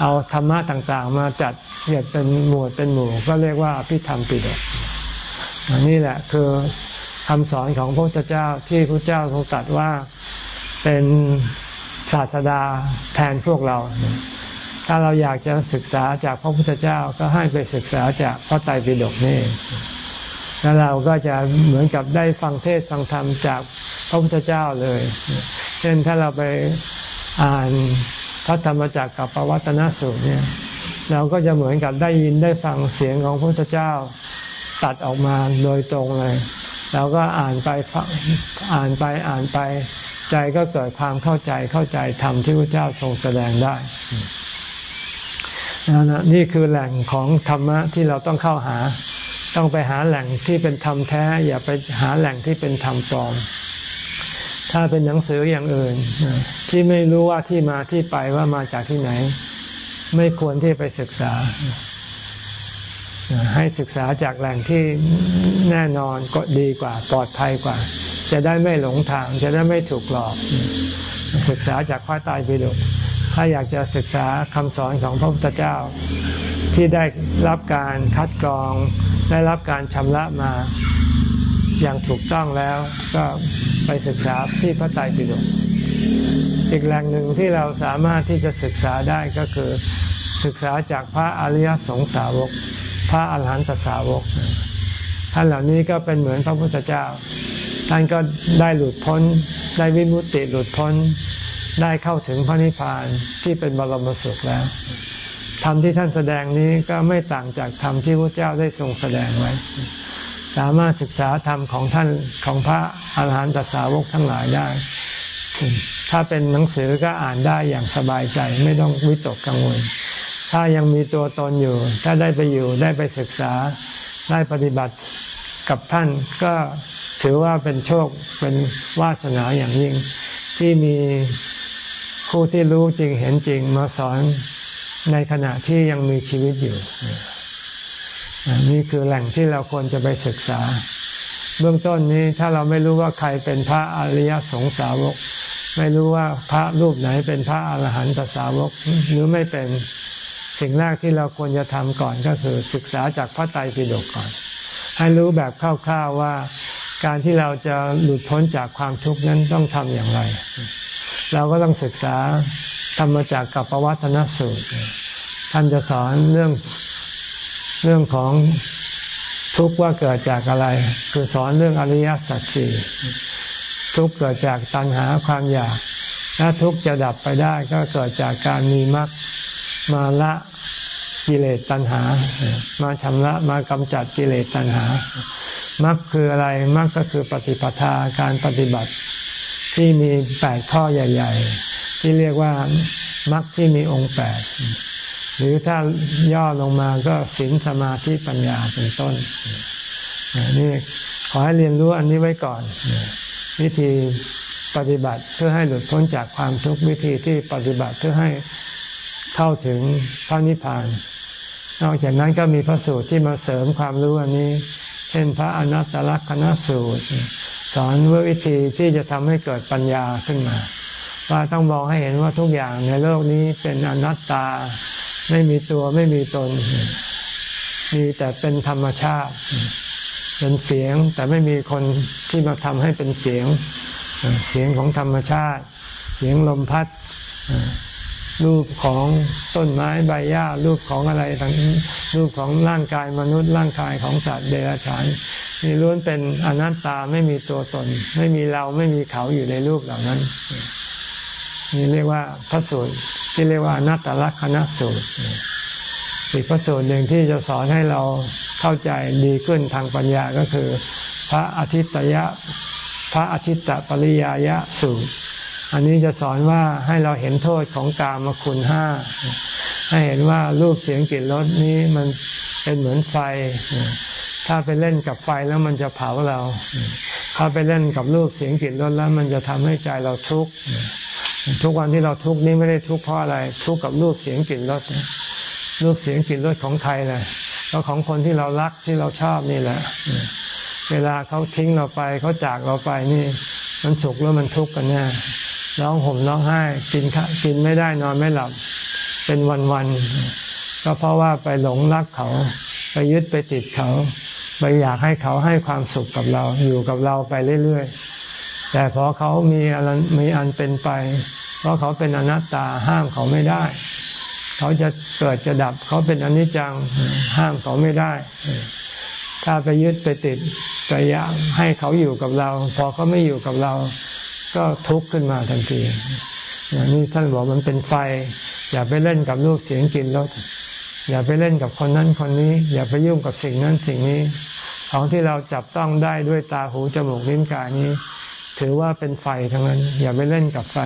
เอาธรรมะต่างๆ มาจัดเรียกเป็นหมวดเป็นหมู่ ก็เรียกว่าพิธรรมปิฎกนี่แหละคือคำสอนของพระพุทธเจ้าที่พระเจ้าทรงตรัสว่าเป็นศาสดาแทนพวกเรา ถ้าเราอยากจะศึกษาจากพระพุทธเจ้าก็ให้ไปศึกษาจากพระไตรปิฎกนี่แล้วเราก็จะเหมือนกับได้ฟังเทศฟังธรรมจากพระพุทธเจ้าเลย เช่นถ้าเราไปอ่านพระธรรมจักรกับปวัตนสูตรเนี่ย เราก็จะเหมือนกับได้ยินได้ฟังเสียงของพระพุทธเจ้าตัดออกมาโดยตรงเลยเราก็อ่านไปอ่านไปอ่านไป ใจก็เกิดความเข้าใจเข้าใจธรรมที่พระเจ้าทรงแสดงได้ นะนี่คือแหล่งของธรรมะที่เราต้องเข้าหา ต้องไปหาแหล่งที่เป็นธรรมแท้ อย่าไปหาแหล่งที่เป็นธรรมปลอม ถ้าเป็นหนังสืออย่างอื่น ที่ไม่รู้ว่าที่มาที่ไปว่ามาจากที่ไหน ไม่ควรที่ไปศึกษา ให้ศึกษาจากแหล่งที่แน่นอนก็ดีกว่าปลอดภัยกว่า จะได้ไม่หลงทาง จะได้ไม่ถูกหลอก ศึกษาจากพระตายไปิฎก ถ้าอยากจะศึกษาคำสอนของพระพุทธเจ้า ที่ได้รับการคัดกรอง ได้รับการชำระมาอย่างถูกต้องแล้วก็ไปศึกษาที่พระไตรปิฎกอีกแหล่งหนึ่งที่เราสามารถที่จะศึกษาได้ก็คือศึกษาจากพระอริยสงสาวก พระอาหารหันตสาวก ท่านเหล่านี้ก็เป็นเหมือนพระพุทธเจ้า ท่านก็ได้หลุดพ้น ได้วิมุตติหลุดพ้น ได้เข้าถึงพระนิพพานที่เป็นบรมสุขแล้วธรรมที่ท่านแสดงนี้ก็ไม่ต่างจากธรรมที่พระเจ้าได้ทรงแสดงไว้ สามารถศึกษาธรรมของท่านของพระอาหารหันตสาวกทั้งหลายได้ ถ้าเป็นหนังสือก็อ่านได้อย่างสบายใจไม่ต้องวิตกกังวล ถ้ายังมีตัวตนอยู่ ถ้าได้ไปอยู่ได้ไปศึกษาได้ปฏิบัติกับท่านก็ถือว่าเป็นโชคเป็นวาสนาอย่างยิ่ง ที่มี ผู้ที่รู้จริงเห็นจริงมาสอนในขณะที่ยังมีชีวิตอยู่ นี่คือแหล่งที่เราควรจะไปศึกษา เบื้องต้นนี้ถ้าเราไม่รู้ว่าใครเป็นพระอริยสงสาวก ไม่รู้ว่าพระรูปไหนเป็นพระอรหันตสาวกหรือไม่เป็นสิ่งแรกที่เราควรจะทำก่อนก็คือศึกษาจากพระไตรปิฎกก่อน ให้รู้แบบคร่าวๆว่าการที่เราจะหลุดพ้นจากความทุกข์นั้นต้องทำอย่างไร เราก็ต้องศึกษาธรรมจักรกับปวัตนสูตร ท่านจะสอนเรื่องเรื่องของทุกข์ว่าเกิดจากอะไร คือสอนเรื่องอริยสัจสี่ทุกข์เกิดจากตัณหาความอยากถ้าทุกข์จะดับไปได้ก็เกิดจากการมีมรรคมาละกิเลสตัณหา มาชำระมากำจัดกิเลสตัณหามรรคคืออะไรมรรคก็คือปฏิปทาการปฏิบัติ ที่มีแปดข้อใหญ่ ๆ ที่เรียกว่ามรรคที่มีองค์แปดหรือถ้าย่อลงมาก็ศีลสมาธิปัญญาเป็นต้นนี่ขอให้เรียนรู้อันนี้ไว้ก่อน วิธีปฏิบัติเพื่อให้หลุดพ้นจากความทุกข์วิธีที่ปฏิบัติเพื่อให้เข้าถึงพระนิพพาน นอกจากนั้นก็มีพระสูตรที่มาเสริมความรู้อันนี้ เช่นพระอนัตตลักษณสูตร สอนวิธีที่จะทำให้เกิดปัญญาขึ้นมา ว่าต้องมองให้เห็นว่าทุกอย่างในโลกนี้เป็นอนัตตา ไม่มีตัวไม่มีตน มีแต่เป็นธรรมชาติ เป็นเสียงแต่ไม่มีคนที่มาทำให้เป็นเสียง เสียงของธรรมชาติ เสียงลมพัด รูปของต้นไม้ใบหญ้ารูปของอะไรต่างรูปของร่างกายมนุษย์ร่างกายของสัตว์เดรัจฉานนี่ล้วนเป็นอนัตตาไม่มีตัวตน ไม่มีเราไม่มีเขาอยู่ในรูปเหล่านั้นนี่เรียกว่าพระสูตรที่เรียกว่าอนัตตลักษณสูตรอีกพระสูตรหนึ่งที่จะสอนให้เราเข้าใจดีขึ้นทางปัญญาก็คือ พระอาทิตยะ พระอาทิตตปริยายะสูตร อันนี้จะสอนว่าให้เราเห็นโทษของกามคุณห้าให้เห็นว่ารูปเสียงกลิ่นรสนี้มันเป็นเหมือนไฟ ถ้าไปเล่นกับไฟแล้วมันจะเผาเรา ถ้าไปเล่นกับรูปเสียงกลิ่นรสแล้ว มันจะทำให้ใจเราทุกข์ทุกวันที่เราทุกข์นี่ไม่ได้ทุกข์เพราะอะไร ทุกข์กับรูปเสียงกลิ่นรสรูปเสียงกลิ่นรสของใครเลยก็ของคนที่เรารักที่เราชอบนี่แหละ เวลาเขาทิ้งเราไปเขาจากเราไปนี่ มันสุขแล้วมันทุกข์กันแน่ ร้องห่มร้องไห้กินกินไม่ได้นอนไม่หลับ เป็นวันๆก็เพราะว่าไปหลงรักเขา ไปยึดไปติดเขาไปอยากให้เขาให้ความสุขกับเราอยู่กับเราไปเรื่อยๆ แต่พอเขามีอะไรมีอันเป็นไป เพราะเขาเป็นอนัตตาห้ามเขาไม่ได้ เขาจะเกิดจะดับเขาเป็นอนิจจังห้ามเขาไม่ได้ ถ้าไปยึดไปติดไปอยากให้เขาอยู่กับเรา พอเขาไม่อยู่กับเรา ก็ทุกข์ขึ้นมาทันทีอย่างนี้ท่านบอกมันเป็นไฟ อย่าไปเล่นกับลูกเสียงกินรสอย่าไปเล่นกับคนนั้นคนนี้ อย่าไปยุ่งกับสิ่งนั้นสิ่งนี้ ของที่เราจับต้องได้ด้วยตาหูจมูกลิ้นกายนี้ ถือว่าเป็นไฟทั้งนั้น อย่าไปเล่นกับไฟ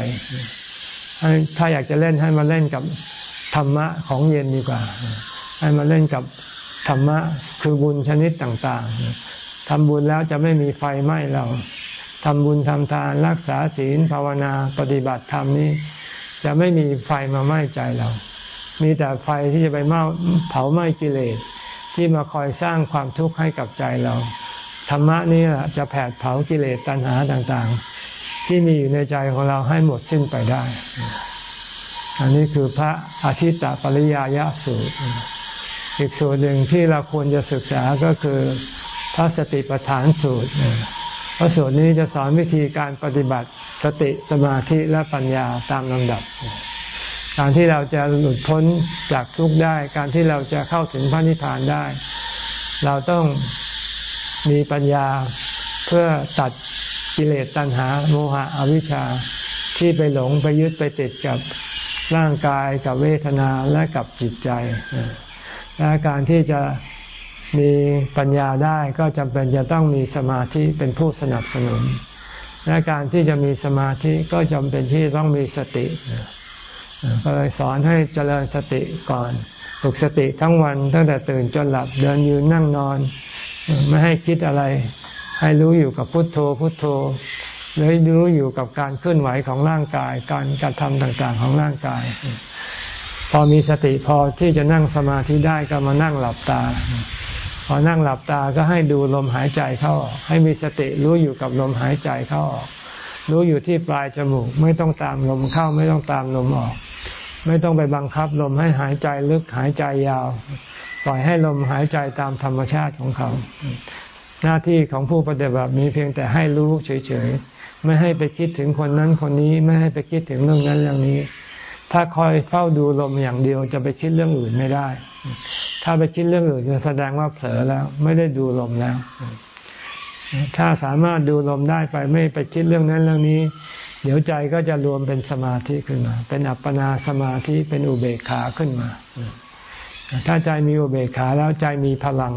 ถ้าอยากจะเล่นให้มาเล่นกับธรรมะของเย็นดีกว่า ให้มาเล่นกับธรรมะคือบุญชนิดต่าง ๆทำบุญแล้วจะไม่มีไฟไหม้เรา ทำบุญทำทานรักษาศีลภาวนาปฏิบัติธรรมนี้ จะไม่มีไฟมาไหม้ใจเรา มีแต่ไฟที่จะไปเมาเผาไหม้กิเลสที่มาคอยสร้างความทุกข์ให้กับใจเรา ธรรมะนี้จะแผดเผากิเลสตัณหาต่างๆ ที่มีอยู่ในใจของเราให้หมดสิ้นไปได้ อันนี้คือพระอาทิตตปริยายสูตร อีกสูตรหนึ่งที่เราควรจะศึกษาก็คือพระสติปัฏฐานสูตร พระสูตรนี้จะสอนวิธีการปฏิบัติสติสมาธิและปัญญาตามลำดับ การที่เราจะหลุดพ้นจากทุกข์ได้ การที่เราจะเข้าถึงพระนิพพานได้ เราต้องมีปัญญาเพื่อตัดกิเลสตัณหาโมหะอวิชชาที่ไปหลงไปยึดไปติดกับร่างกายกับเวทนาและกับจิตใจและการที่จะ มีปัญญาได้ก็จำเป็นจะต้องมีสมาธิเป็นผู้สนับสนุน และการที่จะมีสมาธิก็จำเป็นที่ต้องมีสติก็เลยสอนให้เจริญสติก่อนฝึกสติทั้งวันตั้งแต่ตื่นจนหลับเดินยืนนั่งนอน ไม่ให้คิดอะไร ให้รู้อยู่กับพุทโธพุทโธหรือรู้อยู่กับการเคลื่อนไหวของร่างกาย การกระทำต่างๆของร่างกาย พอมีสติพอที่จะนั่งสมาธิได้ก็มานั่งหลับตา พอนั่งหลับตาก็ให้ดูลมหายใจเข้าออกให้มีสติรู้อยู่กับลมหายใจเข้าออกรู้อยู่ที่ปลายจมูก ไม่ต้องตามลมเข้า ไม่ต้องตามลมออก ไม่ต้องไปบังคับลมให้หายใจลึกหายใจยาว ปล่อยให้ลมหายใจตามธรรมชาติของเขา หน้าที่ของผู้ปฏิบัติมีเพียงแต่ให้รู้เฉยๆไม่ให้ไปคิดถึงคนนั้นคนนี้ไม่ให้ไปคิดถึงเรื่องนั้นเรื่องนี้ ถ้าคอยเฝ้าดูลมอย่างเดียวจะไปคิดเรื่องอื่นไม่ได้ ถ้าไปคิดเรื่องอื่นจะแสดงว่าเผลอแล้ว ไม่ได้ดูลมแล้ว ถ้าสามารถดูลมได้ไปไม่ไปคิดเรื่องนั้นเรื่องนี้ เดี๋ยวใจก็จะรวมเป็นสมาธิขึ้นมา เป็นอัปปนาสมาธิเป็นอุเบกขาขึ้นมา ถ้าใจมีอุเบกขาแล้วใจมีพลัง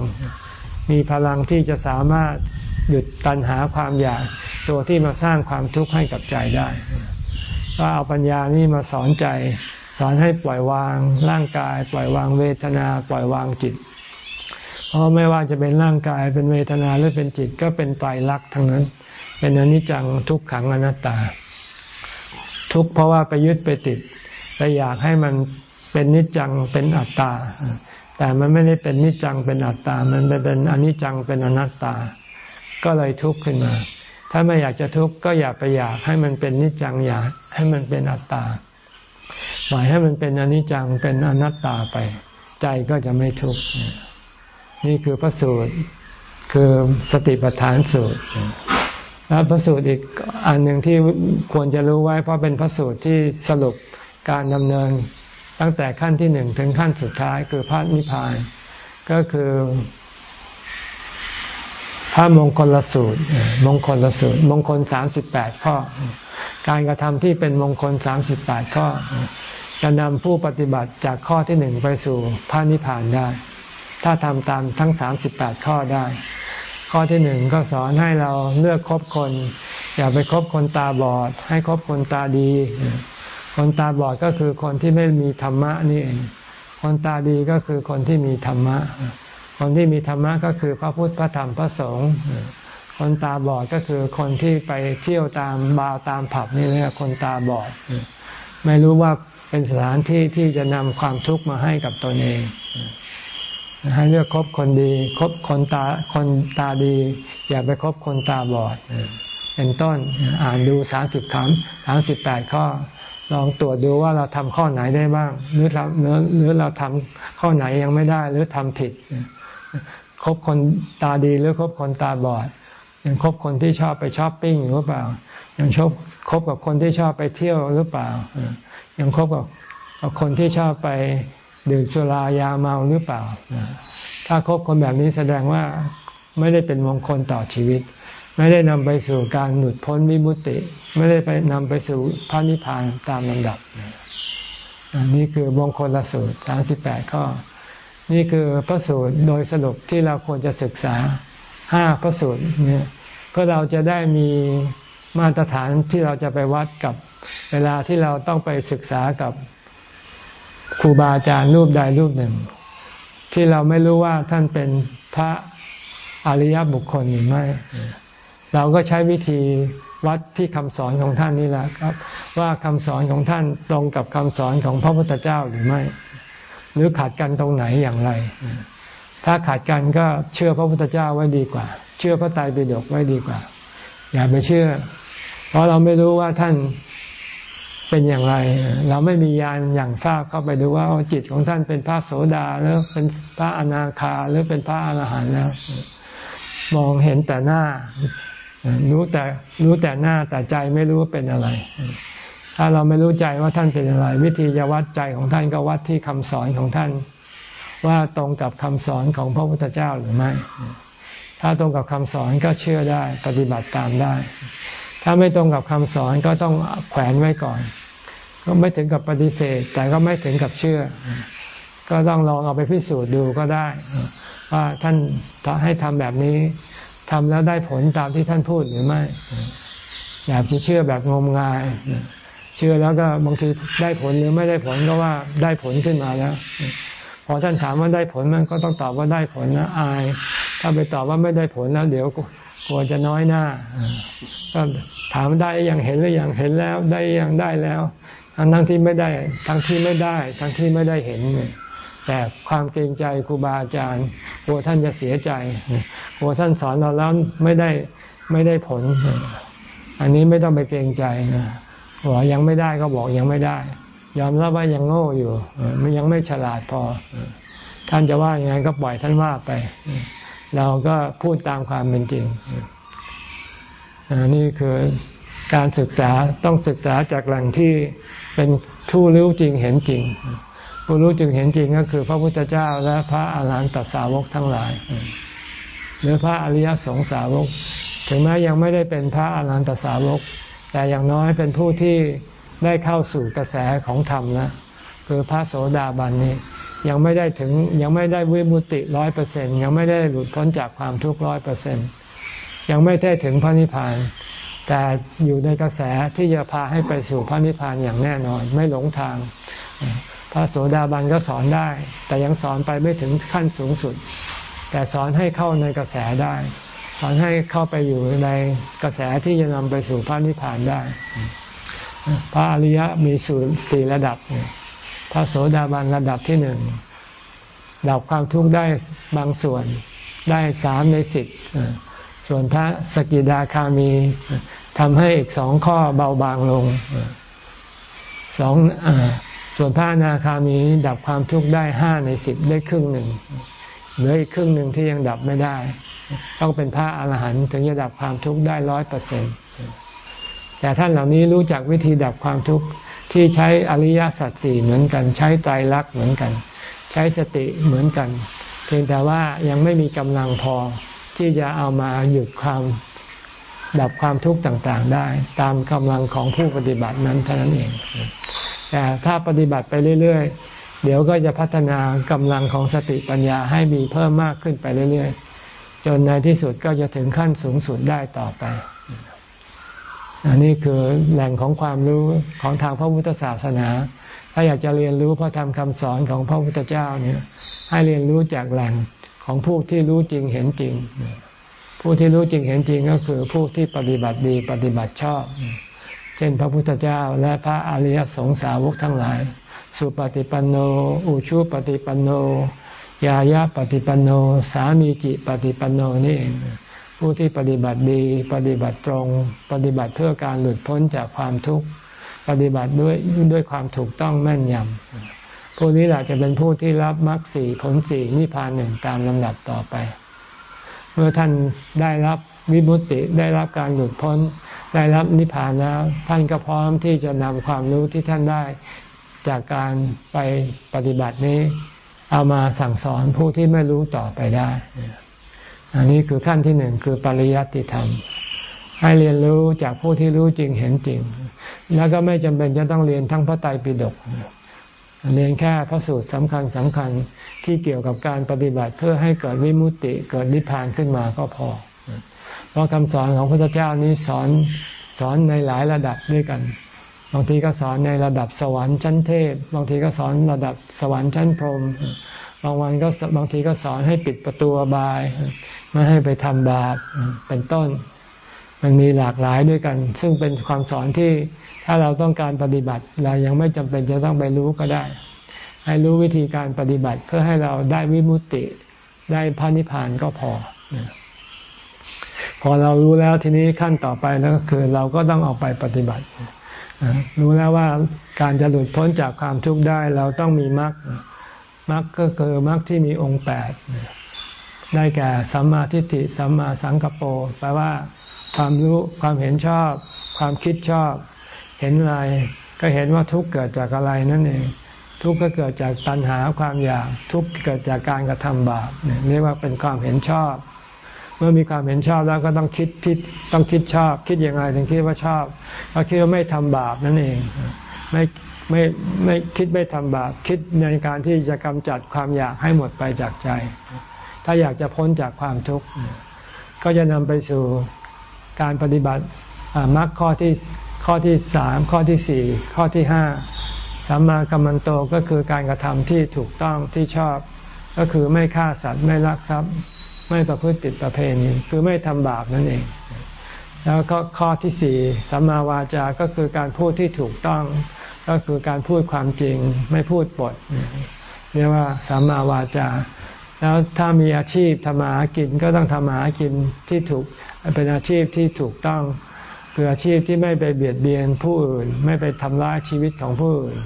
มีพลังที่จะสามารถหยุดตัณหาความอยากตัวที่มาสร้างความทุกข์ให้กับใจได้ ก็เอาปัญญานี่มาสอนใจ สอนให้ปล่อยวางร่างกาย ปล่อยวางเวทนา ปล่อยวางจิต เพราะไม่ว่าจะเป็นร่างกายเป็นเวทนาหรือเป็นจิตก็เป็นไตรลักษณ์ทั้งนั้น เป็นอนิจจังทุกขังอนัตตา ทุกเพราะว่าไปยึดไปติดไปอยากให้มันเป็นนิจจังเป็นอัตตา แต่มันไม่ได้เป็นนิจจังเป็นอัตตา มันเป็นอนิจจังเป็นอนัตตา ก็เลยทุกข์ขึ้นมา ถ้าไม่อยากจะทุกข์ก็อย่าไปอยากให้มันเป็นนิจจังอยากให้มันเป็นอัตตา ปล่อยให้มันเป็นอนิจจังเป็นอนัตตาไป ใจก็จะไม่ทุกข์นี่คือพระสูตรคือสติปัฏฐานสูตรแล้วพระสูตรอีกอันหนึ่งที่ควรจะรู้ไว้ เพราะเป็นพระสูตรที่สรุปการดำเนิน ตั้งแต่ขั้นที่หนึ่งถึงขั้นสุดท้ายคือพระนิพพาน ก็คือ พระมงคลละสูตร มงคลละสูตร มงคลสามสิบแปดข้อ การกระทำที่เป็นมงคลสามสิบแปดข้อ จะนำผู้ปฏิบัติจากข้อที่หนึ่งไปสู่พระนิพพานได้ ถ้าทำตามทั้งสามสิบแปดข้อได้ ข้อที่หนึ่งก็สอนให้เราเลือกคบคน อย่าไปคบคนตาบอด ให้คบคนตาดี คนตาบอดก็คือคนที่ไม่มีธรรมะนี่เองคนตาดีก็คือคนที่มีธรรมะ คนที่มีธรรมะก็คือพระพุทธพระธรรมพระสงฆ์คนตาบอดก็คือคนที่ไปเที่ยวตามบาร์ตามผับนี่เรียกคนตาบอด ไม่รู้ว่าเป็นสถานที่ที่จะนำความทุกข์มาให้กับตนเองให้เลือกคบคนดี คบคนตาคนตาดี อย่าไปคบคนตาบอด เป็นต้นอ่านดูสามสิบคำสามสิบแปดข้อ ลองตรวจดูว่าเราทำข้อไหนได้บ้าง หรือเราหรือเราทำข้อไหนยังไม่ได้ หรือทำผิด คบคนตาดีหรือคบคนตาบอด ยังคบคนที่ชอบไปช้อปปิ้งหรือเปล่า ยังชอบคบกับคนที่ชอบไปเที่ยวหรือเปล่า ยังคบกับกับคนที่ชอบไปดื่มสุรายาเมาหรือเปล่า ถ้าคบคนแบบนี้แสดงว่าไม่ได้เป็นมงคลต่อชีวิต ไม่ได้นำไปสู่การหลุดพ้นวิมุติ ไม่ได้ไปนำไปสู่พระนิพพานตามลำดับอันนี้คือมงคลละสูตรสามสิบแปดข้อ นี่คือพระสูตรโดยสรุปที่เราควรจะศึกษาห้าพระสูตรเนี่ยเพื่อเราจะได้มีมาตรฐานที่เราจะไปวัดกับเวลาที่เราต้องไปศึกษากับครูบาอาจารย์รูปใดรูปหนึ่ง ที่เราไม่รู้ว่าท่านเป็นพระอริยบุคคลหรือไม่ เราก็ใช้วิธีวัดที่คำสอนของท่านนี่แหละครับ ว่าคำสอนของท่านตรงกับคำสอนของพระพุทธเจ้าหรือไม่ หรือขาดกันตรงไหนอย่างไร ถ้าขาดกันก็เชื่อพระพุทธเจ้าไว้ดีกว่า เชื่อพระไตรปิฎกไว้ดีกว่า อย่าไปเชื่อ เพราะเราไม่รู้ว่าท่านเป็นอย่างไร เราไม่มียานอย่างทราบเข้าไปดูว่าจิตของท่านเป็นพระโสดาหรือเป็นพระอนาคาหรือเป็นพระอรหันต์แล้วมองเห็นแต่หน้า รู้แต่รู้แต่หน้าแต่ใจไม่รู้ว่าเป็นอะไร ถ้าเราไม่รู้ใจว่าท่านเป็นอะไร วิธีจะวัดใจของท่านก็วัดที่คำสอนของท่าน ว่าตรงกับคำสอนของพระพุทธเจ้าหรือไม่ ถ้าตรงกับคำสอนก็เชื่อได้ ปฏิบัติตามได้ ถ้าไม่ตรงกับคำสอนก็ต้องแขวนไว้ก่อน ก็ไม่ถึงกับปฏิเสธ แต่ก็ไม่ถึงกับเชื่อ ก็ต้องลองเอาไปพิสูจน์ดูก็ได้ ว่าท่านให้ทำแบบนี้ทำแล้วได้ผลตามที่ท่านพูดหรือไม่ อย่าไปเชื่อแบบงมงาย เชื่อแล้วก็บางทีได้ผลหรือไม่ได้ผลก็ว่าได้ผลขึ้นมาแล้ว พอท่านถามว่าได้ผลมันก็ต้องตอบว่าได้ผลนะอาย ถ้าไปตอบว่าไม่ได้ผลแล้ว เดี๋ยวกลัวจะน้อยหน้าก็ถามได้ยังเห็นหรือยังเห็นแล้ว ได้ยังได้แล้วทั้งที่ไม่ได้ทั้งที่ไม่ได้ ทั้งที่ไม่ได้เห็นแต่ความเกรงใจครูบาอาจารย์กลัวท่านจะเสียใจกลัวท่านสอนเราแล้วไม่ได้ไม่ได้ผล อันนี้ไม่ต้องไปเกรงใจนะ บอกยังไม่ได้ก็บอกยังไม่ได้ ยอมรับว่ายังโง่อยู่มันยังไม่ฉลาดพอ ท่านจะว่าอย่างไงก็ปล่อยท่านว่าไป เราก็พูดตามความเป็นจริงนี่คือการศึกษาต้องศึกษาจากแหล่งที่เป็นทู้รู้จริงเห็นจริงผู้รู้จริงเห็นจริงก็คือ พระพุทธเจ้าและพระอาหารหันตสาวกทั้งหลาย หรือพระอริยสงสาวก ถึงแม้ยังไม่ได้เป็นพระอาหารหันตสาวก แต่อย่างน้อยเป็นผู้ที่ได้เข้าสู่กระแสของธรรมนะคือพระโสดาบันนี้ยังไม่ได้ถึงยังไม่ได้วิมุติร้อยเปอร์เซ็นยังไม่ได้หลุดพ้นจากความทุกข์ร้อยเปอร์เซ็นยังไม่ได้ถึงพระนิพพาน แต่อยู่ในกระแสที่จะพาให้ไปสู่พระนิพพานอย่างแน่นอน ไม่หลงทาง พระโสดาบันก็สอนได้ แต่ยังสอนไปไม่ถึงขั้นสูงสุด แต่สอนให้เข้าในกระแสได้ สอนให้เข้าไปอยู่ในกระแสที่จะนำไปสู่พระนิพพานได้ พระอริยะมีสูตรสี่ระดับ พระโสดาบันระดับที่หนึ่งดับความทุกข์ได้บางส่วนได้สามในสิบส่วนพระสกิดาคามีทำให้อีกสองข้อเบาบางลงสองส่วนพระนาคามีดับความทุกข์ได้ห้าในสิบได้ครึ่งหนึ่ง เหลืออีกครึ่งหนึ่งที่ยังดับไม่ได้ ต้องเป็นพระอรหันต์ถึงจะดับความทุกข์ได้ร้อยเปอร์เซ็นต์แต่ท่านเหล่านี้รู้จักวิธีดับความทุกข์ที่ใช้อริยสัจสี่เหมือนกัน ใช้ไตรลักษณ์เหมือนกัน ใช้สติเหมือนกัน เพียงแต่ว่ายังไม่มีกำลังพอที่จะเอามาหยุดความดับความทุกข์ต่างๆได้ ตามกำลังของผู้ปฏิบัตินั้นเท่านั้นเองแต่ถ้าปฏิบัติไปเรื่อยๆ เดี๋ยวก็จะพัฒนากำลังของสติปัญญาให้มีเพิ่มมากขึ้นไปเรื่อยๆ จนในที่สุดก็จะถึงขั้นสูงสุดได้ต่อไป อันนี้คือแหล่งของความรู้ของทางพระพุทธศาสนา ถ้าอยากจะเรียนรู้พระธรรมคำสอนของพระพุทธเจ้าเนี่ย ให้เรียนรู้จากแหล่งของผู้ที่รู้จริงเห็นจริง ผู้ที่รู้จริงเห็นจริงก็คือผู้ที่ปฏิบัติดีปฏิบัติชอบ เช่นพระพุทธเจ้าและพระอริยสงสาวกทั้งหลาย สุปฏิปันโน อุชุปฏิปันโน ยายาปฏิปันโน สามีจิปฏิปันโนนี่เองผู้ที่ปฏิบัติดีปฏิบัติตรง ปฏิบัติเพื่อการหลุดพ้นจากความทุกข์ ปฏิบัติด้วยด้วยความถูกต้องแม่นยำผู้นี้แหละจะเป็นผู้ที่รับมรรคสี่ผลสี่นิพพานหนึ่งตามลำดับต่อไป เมื่อท่านได้รับวิมุตติได้รับการหลุดพ้น ได้รับนิพพานแล้ว ท่านก็พร้อมที่จะนำความรู้ที่ท่านได้ จากการไปปฏิบัตินี้ เอามาสั่งสอนผู้ที่ไม่รู้ต่อไปได้ อันนี้คือขั้นที่หนึ่งคือปริยัติธรรม ให้เรียนรู้จากผู้ที่รู้จริงเห็นจริง แล้วก็ไม่จำเป็นจะต้องเรียนทั้งพระไตรปิฎกเรียนแค่พระสูตรสำคัญสำคัญที่เกี่ยวกับการปฏิบัติเพื่อให้เกิดวิมุตติเกิดนิพพานขึ้นมาก็พอ เพราะคำสอนของพระเจ้านี้สอนสอนในหลายระดับด้วยกัน บางทีก็สอนในระดับสวรรค์ชั้นเทพ บางทีก็สอนระดับสวรรค์ชั้นพรหมบางวันก็บางทีก็สอนให้ปิดประตูบาย ไม่ให้ไปทำบาปเป็นต้น มันมีหลากหลายด้วยกัน ซึ่งเป็นความสอนที่ถ้าเราต้องการปฏิบัติ เรายังไม่จำเป็นจะต้องไปรู้ก็ได้ ให้รู้วิธีการปฏิบัติเพื่อให้เราได้วิมุตติ ได้พระนิพพานก็พอ พอเรารู้แล้วทีนี้ขั้นต่อไปแล้วก็คือ เราก็ต้องออกไปปฏิบัติ รู้แล้วว่าการจะหลุดพ้นจากความทุกข์ได้เราต้องมีมรรคมรรคก็คือมรรคที่มีองค์แปดได้แก่สัมมาทิฏฐิสัมมาสังกปรแปลว่าความรู้ความเห็นชอบ ความคิดชอบ เห็นอะไร ก็เห็นว่าทุกข์เกิดจากอะไรนั่นเอง ทุกข์ก็เกิดจากตัณหาความอยาก ทุกข์เกิดจากการกระทำบาปเรียกว่าเป็นความเห็นชอบ เมื่อมีความเห็นชอบแล้วก็ต้องคิดทิศต้องคิดชอบ คิดยังไงถึงคิดว่าชอบก็คิดว่าไม่ทำบาปนั่นเองไม่ไม่ไม่คิดไม่ทำบาปคิดในการที่จะกำจัดความอยากให้หมดไปจากใจ ถ้าอยากจะพ้นจากความทุกข์ก็จะนำไปสู่การปฏิบัติมรรคข้อที่ข้อที่สามข้อที่สี่ข้อที่ห้าสัมมากัมมันโตก็คือการกระทำที่ถูกต้องที่ชอบ ก็คือไม่ฆ่าสัตว์ไม่ลักทรัพย์ ไม่ประพฤติผิดประเพณีคือไม่ทำบาปนั่นเอง แล้วก็ข้อที่สี่สัมมาวาจาก็คือการพูดที่ถูกต้อง ก็คือการพูดความจริงไม่พูดปด เรียกว่าสัมมาวาจา แล้วถ้ามีอาชีพทำมาหากินก็ต้องทำมาหากินที่ถูกเป็นอาชีพที่ถูกต้องคืออาชีพที่ไม่ไปเบียดเบียนผู้อื่น ไม่ไปทำร้ายชีวิตของผู้อื่น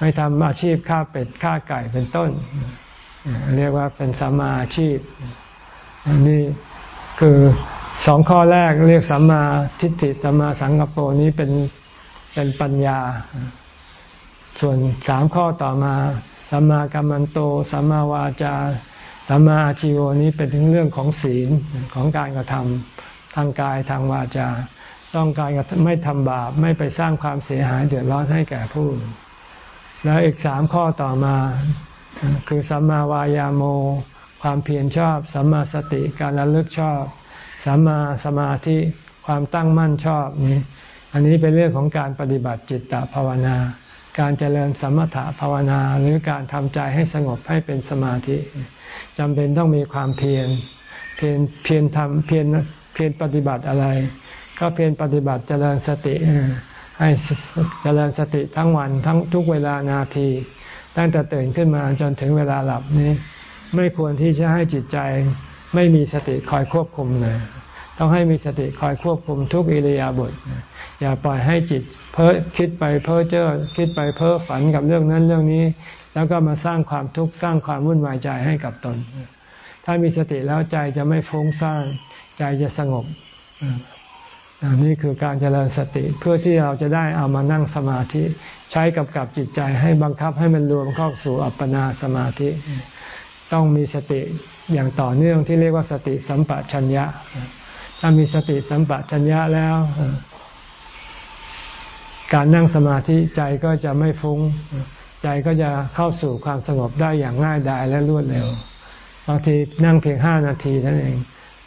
ไม่ทำอาชีพฆ่าเป็ดฆ่าไก่เป็นต้น เรียกว่าเป็นสัมมาอาชีพ อันนี้คือสองข้อแรกเรียกสัมมาทิฏฐิสัมมาสังกปรนี้เป็นเป็นปัญญา ส่วนสามข้อต่อมาสัมมากัมมันโตสัมมาวาจาสัมมาอาชีวนี้เป็นถึงเรื่องของศีลของการกระทำทางกายทางวาจา ต้องการไม่ทำบาปไม่ไปสร้างความเสียหายเดือดร้อนให้แก่ผู้อื่นแล้วอีกสามข้อต่อมา คือสัมมาวายาโม ความเพียรชอบ สัมมาสติการระลึกชอบ สัมมาสมาธิความตั้งมั่นชอบนี้ อันนี้เป็นเรื่องของการปฏิบัติจิตตภาวนา การเจริญสมถะภาวนาหรือการทำใจให้สงบให้เป็นสมาธิจำเป็นต้องมีความเพียรเพียรเพียรทำเพียรเพียรปฏิบัติอะไร ก็เพียรปฏิบัติเจริญสติให้เจริญสติทั้งวันทั้งทุกเวลานาที ตั้งแต่ตื่นขึ้นมาจนถึงเวลาหลับนี้ ไม่ควรที่จะให้จิตใจไม่มีสติคอยควบคุมเลย ต้องให้มีสติคอยควบคุมทุกอิริยาบถอย่าปล่อยให้จิตเพ้อคิดไปเพ้อเจ้อคิดไปเพ้อฝันกับเรื่องนั้นเรื่องนี้ แล้วก็มาสร้างความทุกข์สร้างความวุ่นวายใจให้กับตน ถ้ามีสติแล้วใจจะไม่ฟุ้งซ่านใจจะสงบนี่คือการเจริญสติเพื่อที่เราจะได้เอามานั่งสมาธิ ใช้กับกับจิตใจให้บังคับให้มันรวมเข้าสู่อัปปนาสมาธิ ต้องมีสติอย่างต่อเนื่องที่เรียกว่าสติสัมปชัญญะ ถ้ามีสติสัมปชัญญะแล้ว การนั่งสมาธิใจก็จะไม่ฟุง้ง ใจก็จะเข้าสู่ความสงบได้อย่างง่ายดายและรวดเร็ว บางทีนั่งเพียงห้านาทีนั่นเอง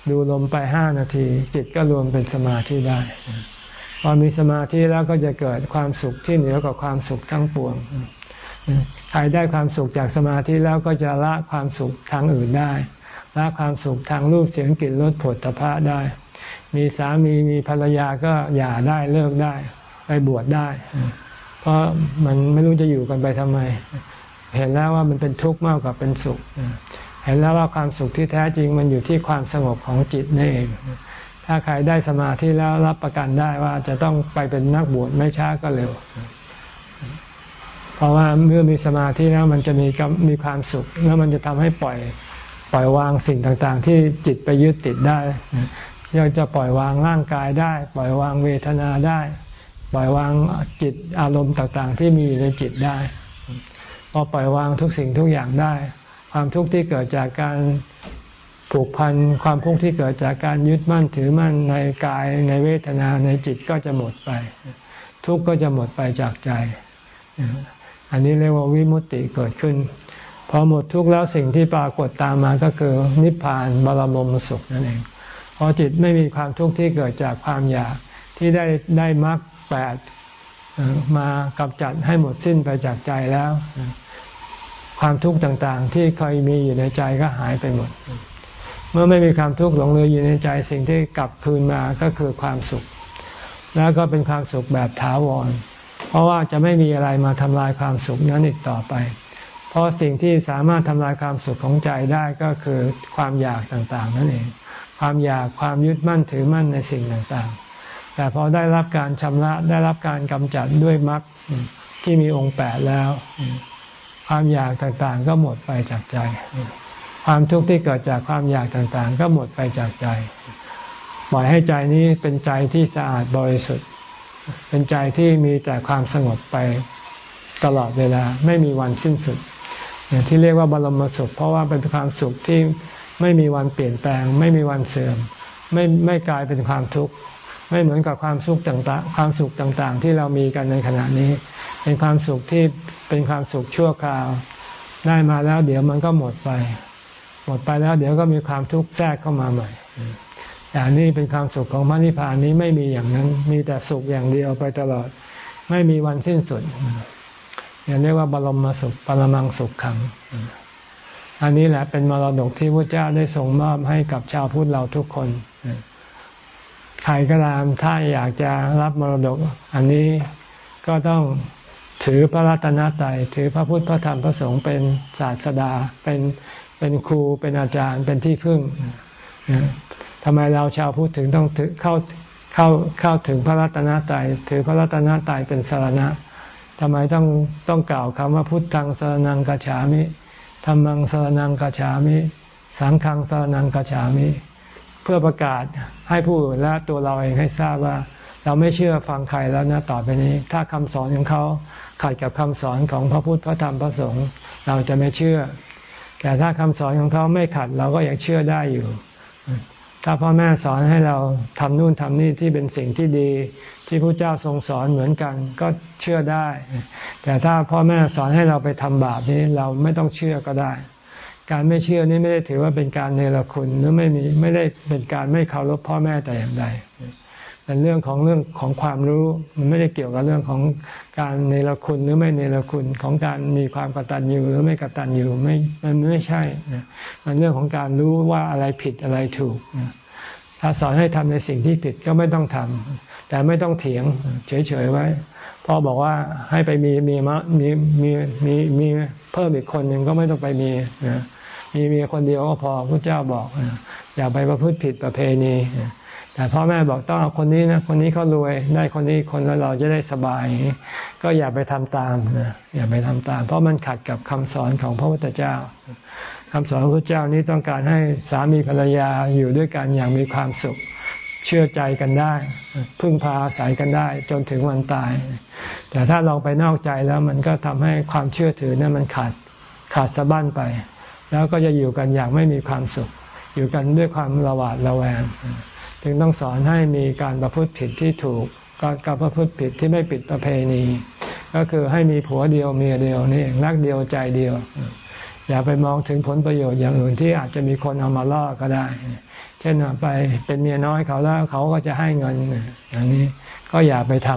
ดูลมไปห้านาที จิตก็รวมเป็นสมาธิได้ พอมีสมาธิแล้วก็จะเกิดความสุขที่เหนือกว่าความสุขทั้งปวง ใครได้ความสุขจากสมาธิแล้วก็จะละความสุขทางอื่นได้ ละความสุขทางรูปเสียงกลิ่นรสผลตภะได้ มีสามีมีภรรยาก็หย่าได้เลิกได้ ไปบวชได้ เพราะมันไม่รู้จะอยู่กันไปทำไม เห็นแล้วว่ามันเป็นทุกข์มากกว่าเป็นสุข เห็นแล้วว่าความสุขที่แท้จริงมันอยู่ที่ความสงบของจิตนี่เองถ้าใครได้สมาธิแล้วรับประกันได้ว่าจะต้องไปเป็นนักบวชไม่ช้าก็เร็ว เพราะว่าเมื่อมีสมาธิแล้วมันจะมีมีความสุข แล้วมันจะทำให้ปล่อยปล่อยวางสิ่งต่างๆ ที่จิตไปยึดติดได้ยังจะปล่อยวางร่างกายได้ ปล่อยวางเวทนาได้ ปล่อยวางจิตอารมณ์ต่างๆ ที่มีอยู่ในจิตได้พอปล่อยวางทุกสิ่งทุกอย่างได้ ความทุกข์ที่เกิดจากการผูกพันความทุกข์ที่เกิดจากการยึดมั่นถือมั่นในกายในเวทนาในจิตก็จะหมดไป ทุกข์ก็จะหมดไปจากใจ อันนี้เรียกว่าวิมุตติเกิดขึ้น พอหมดทุกข์แล้วสิ่งที่ปรากฏตามมาก็คือนิพพานบรมมสุขนั่นเองพอจิตไม่มีความทุกข์ที่เกิดจากความอยากที่ได้ได้มรรคแปดมากำจัดให้หมดสิ้นไปจากใจแล้ว ความทุกข์ต่างๆ ที่เคยมีอยู่ในใจก็หายไปหมด เมื่อไม่มีความทุกข์หลงเหลืออยู่ในใจสิ่งที่กลับคืนมาก็คือความสุข แล้วก็เป็นความสุขแบบถาวร เพราะว่าจะไม่มีอะไรมาทำลายความสุขนั้นอีกต่อไป เพราะสิ่งที่สามารถทำลายความสุขของใจได้ก็คือความอยากต่างๆ นั่นเอง ความอยากความยึดมั่นถือมั่นในสิ่งต่างๆ แต่พอได้รับการชำระได้รับการกำจัดด้วยมรรคที่มีองค์แปดแล้ว ความอยากต่างๆ ก็หมดไปจากใจ ความทุกข์ที่เกิดจากความอยากต่างๆ ก็หมดไปจากใจปล่อยให้ใจนี้เป็นใจที่สะอาดบริสุทธิ์ เป็นใจที่มีแต่ความสงบไปตลอดเวลา ไม่มีวันสิ้นสุดอย่างที่เรียกว่าบรมสุข เพราะว่าเป็นความสุขที่ไม่มีวันเปลี่ยนแปลง ไม่มีวันเสื่อม ไม่ไม่กลายเป็นความทุกข์ไม่เหมือนกับความสุขต่างๆ ความสุขต่างๆ ที่เรามีกันในขณะนี้ เป็นความสุขที่เป็นความสุขชั่วคราว ได้มาแล้ว เดี๋ยวมันก็หมดไป หมดไปแล้ว เดี๋ยวก็มีความทุกข์แทรกเข้ามาใหม่ แต่นี่เป็นความสุขของพระนิพพานนี้ไม่มีอย่างนั้น มีแต่สุขอย่างเดียวไปตลอด ไม่มีวันสิ้นสุดอย่างเรียกว่าบรมสุขปรมังสุขขัง อันนี้แหละเป็นมรดกที่พระเจ้าได้ส่งมอบให้กับชาวพุทธเราทุกคน ใครก็ตามถ้าอยากจะรับมรดก อันนี้ก็ต้องถือพระรัตนตรัยถือพระพุทธพระธรรมพระสงฆ์เป็นศาสดาเป็นเป็นครูเป็นอาจารย์เป็นที่พึ่ง ทำไมเราชาวพุทธถึงต้องถือเข้าเข้าเข้าถึงพระรัตนตรัยถือพระรัตนตรัยเป็นสารณะทำไมต้องต้องกล่าวคำว่าพุทธังสารนังกัจฉามิธรรมังสรนังกัจฉามิสังฆังสรนังกัจฉามิ เพื่อประกาศให้ผู้อื่นและตัวเราเองให้ทราบว่า เราไม่เชื่อฟังใครแล้วนะต่อไปนี้ ถ้าคำสอนของเขาขัดกับคำสอนของพระพุทธพระธรรมพระสงฆ์เราจะไม่เชื่อ แต่ถ้าคำสอนของเขาไม่ขัดเราก็ยังเชื่อได้อยู่ ถ้าพ่อแม่สอนให้เราทำนู่นทำนี่ที่เป็นสิ่งที่ดี ที่พระเจ้าทรงสอนเหมือนกัน ก็เชื่อได้ แต่ถ้าพ่อแม่สอนให้เราไปทำบาปนี้เราไม่ต้องเชื่อก็ได้ การไม่เชื่อนี่ไม่ได้ถือว่าเป็นการเนรคุณหรือไม่มีไม่ได้เป็นการไม่เคารพพ่อแม่แต่อย่างใด เป็นเรื่องของเรื่องของความรู้ มันไม่ได้เกี่ยวกับเรื่องของการเนรคุณหรือไม่เนรคุณของการมีความกตัญญูหรือไม่กตัญญูไม่มันไม่ใช่มันเรื่องของการรู้ว่าอะไรผิดอะไรถูกถ้าสอนให้ทำในสิ่งที่ผิดก็ไม่ต้องทำแต่ไม่ต้องเถียงเฉยๆไว้พ่อบอกว่าให้ไปมีมีมะมีมีมีมีเพิ่มอีกคนหนึ่งก็ไม่ต้องไปมีมีเมียคนเดียวก็พอพระเจ้าบอกอย่าไปประพฤติผิดประเพณี แต่พ่อแม่บอกต้องเอาคนนี้นะคนนี้เขารวยได้คนนี้คนแล้วเราจะได้สบาย ก็อย่าไปทำตามนะอย่าไปทำตาม เพราะมันขัดกับคำสอนของพระพุทธเจ้าคำสอนของพระเจ้านี้ต้องการให้สามีภรรยาอยู่ด้วยกันอย่างมีความสุข เชื่อใจกันได้ พึ่งพาอาศัยกันได้จนถึงวันตาย แต่ถ้าเราไปนอกใจแล้วมันก็ทำให้ความเชื่อถือนั้นมันขาดขาดสะบั้นไป แล้วก็จะอยู่กันอย่างไม่มีความสุข อยู่กันด้วยความระหวาดระแวง จึงต้องสอนให้มีการประพฤติผิดที่ถูก การการประพฤติผิดที่ไม่ปิดประเพณี ก็คือให้มีผัวเดียวเมียเดียวนี่รักเดียวใจเดียว อย่าไปมองถึงผลประโยชน์อย่างอื่นที่อาจจะมีคนเอามาล่อก็ได้ เช่นไปเป็นเมียน้อยเขาแล้วเขาก็จะให้เงินอย่างนี้ก็อย่าไปท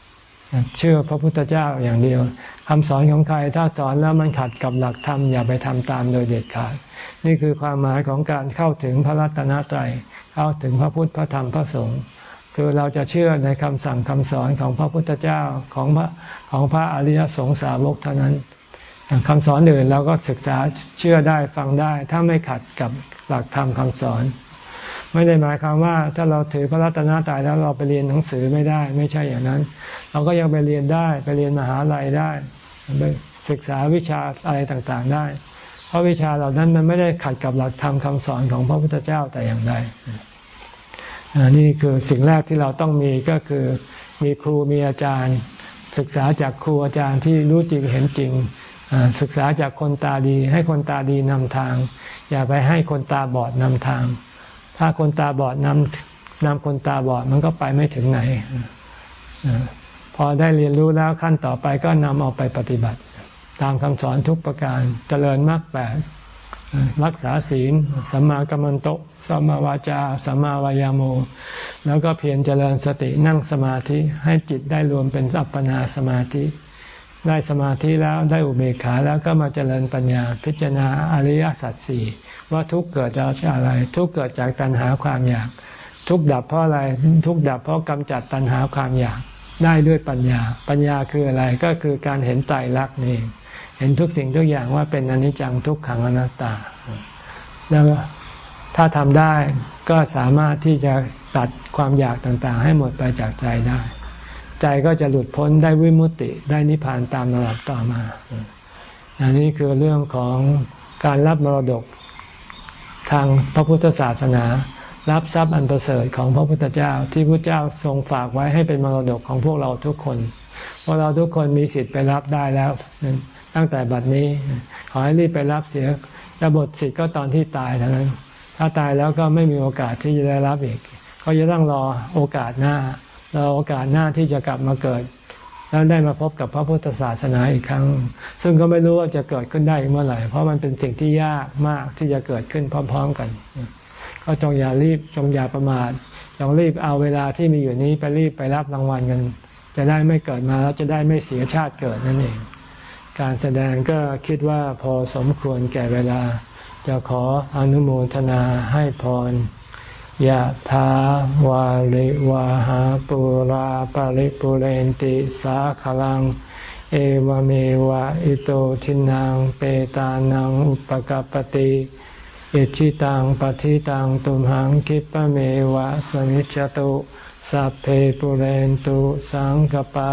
ำเชื่อพระพุทธเจ้าอย่างเดียวคำสอนของใครถ้าสอนแล้วมันขัดกับหลักธรรมอย่าไปทำตามโดยเด็ดขาดนี่คือความหมายของการเข้าถึงพระรัตนตรัย เข้าถึงพระพุทธพระธรรมพระสงฆ์คือเราจะเชื่อในคำสั่งคำสอนของพระพุทธเจ้าของพระของพระอริยสงสาวกเท่านั้นคำสอนอื่นเราก็ศึกษาเชื่อได้ฟังได้ ถ้าไม่ขัดกับหลักธรรมคาสอน ไม่ได้หมายความว่า ถ้าเราถือพระรัตนตรัยแล้วเราไปเรียนหนังสือไม่ได้ ไม่ใช่อย่างนั้น เราก็ยังไปเรียนได้ไปเรียนมหาลัยได้ไปศึกษาวิชาอะไรต่างๆได้ เพราะวิชาเหล่านั้นมันไม่ได้ขัดกับหลักธรรมคาสอนของพระพุทธเจ้าแต่อย่างใดนี่คือสิ่งแรกที่เราต้องมีก็คือมีครูมีอาจารย์ ศึกษาจากครูอาจารย์ที่รู้จริงเห็นจริง ศึกษาจากคนตาดี ให้คนตาดีนำทาง อย่าไปให้คนตาบอดนำทาง ถ้าคนตาบอดนำนำคนตาบอดมันก็ไปไม่ถึงไหนพอได้เรียนรู้แล้วขั้นต่อไปก็นำเอาไปปฏิบัติ ตามคำสอนทุกประการเจริญมรรคแปดรักษาศีลสัมมากัมมันโตสัมมาวาจาสัมมาวายาโม แล้วก็เพียรเจริญสตินั่งสมาธิให้จิตได้รวมเป็นอัปปนาสมาธิ ได้สมาธิแล้วได้อุเบกขาแล้วก็มาเจริญปัญญา พิจารณาอริยสัจสี่ว่าทุกเกิดจากอะไร ทุกเกิดจากตัณหาความอยาก ทุกดับเพราะอะไร ทุกดับเพราะกำจัดตัณหาความอยากได้ด้วยปัญญา ปัญญาคืออะไรก็คือการเห็นไตรลักษณ์นี่เเห็นทุกสิ่งทุกอย่างว่าเป็นอนิจจังทุกขังอนัตตา แล้วถ้าทำได้ก็สามารถที่จะตัดความอยากต่างๆ ให้หมดไปจากใจได้ ใจก็จะหลุดพ้นได้วิมุตติได้นิพพานตามระดับต่อมาอันนี้คือเรื่องของการรับมรดกทางพระพุทธศาสนา รับทรัพย์อันประเสริฐของพระพุทธเจ้าที่พระเจ้าทรงฝากไว้ให้เป็นมรดกของพวกเราทุกคนพวกเราทุกคนมีสิทธิ์ไปรับได้แล้ว ตั้งแต่บัดนี้ ขอให้รีบไปรับเสียจะบทสิทธิ์ก็ตอนที่ตายเท่านั้น ถ้าตายแล้วก็ไม่มีโอกาสที่จะได้รับอีกก็จะต้องรอโอกาสหน้ารอโอกาสหน้าที่จะกลับมาเกิด แล้วได้มาพบกับพระพุทธศาสนาอีกครั้ง ซึ่งก็ไม่รู้ว่าจะเกิดขึ้นได้เมื่อไหร่ เพราะมันเป็นสิ่งที่ยากมากที่จะเกิดขึ้นพร้อม ๆกัน ก็จงอย่ารีบจงอย่าประมาทจงรีบเอาเวลาที่มีอยู่นี้ไปรีบไปรับรางวัลกัน จะได้ไม่เกิดมาแล้วจะได้ไม่เสียชาติเกิดนั่นเอง การแสดงก็คิดว่าพอสมควรแก่เวลา จะขออนุโมทนาให้พรยะถาวาลิวาหาปุราปาริปุเรนติสาขลัง เอวเมวะอิโตทินังเปตานังอุปกปติอิชิตังปฏิตังตุมหังคิปะเมวะสมิจจตุสัพเพปุเรนตุสังกปา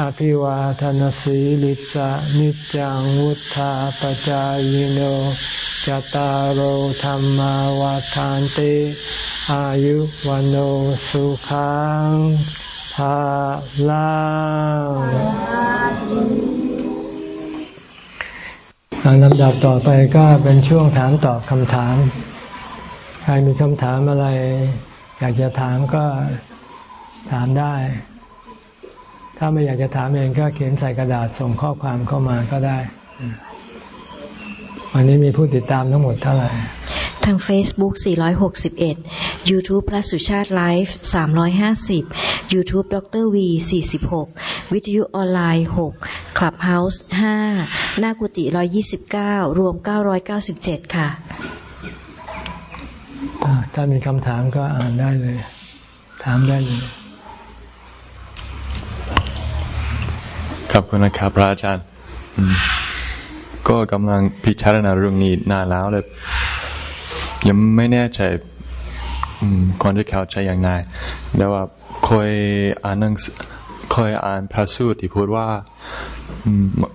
อภิวาทนสีลิสะนิจังวุธาปจายโนจตารโธรรมวาทานติอายุวันโอสุขังภาลังลำดับต่อไปก็เป็นช่วงถามตอบคำถาม ใครมีคำถามอะไร อยากจะถามก็ถามได้ ถ้าไม่อยากจะถามเองก็เขียนใส่กระดาษส่งข้อความเข้ามาก็ได้ วันนี้มีผู้ติดตามทั้งหมดเท่าไหร่ ทาง Facebook 461 YouTube พระสุชาติไลฟ์350 YouTube ดร V 46 วิทยุออนไลน์ 6 Clubhouse 5 หน้ากุฏิ129 รวม 997 ค่ะ ถ้ามีคำถามก็อ่านได้เลย ถามได้เลย ขอบคุณนะครับพระอาจารย์ ก็กำลังพิจารณาเรื่องนี้นานแล้วเลยยังไม่แน่ใจก่อนจะเข้าใจอย่างไรแต่ว่าเคยอ่านหนังเคยอ่านพระสูตรที่พูดว่า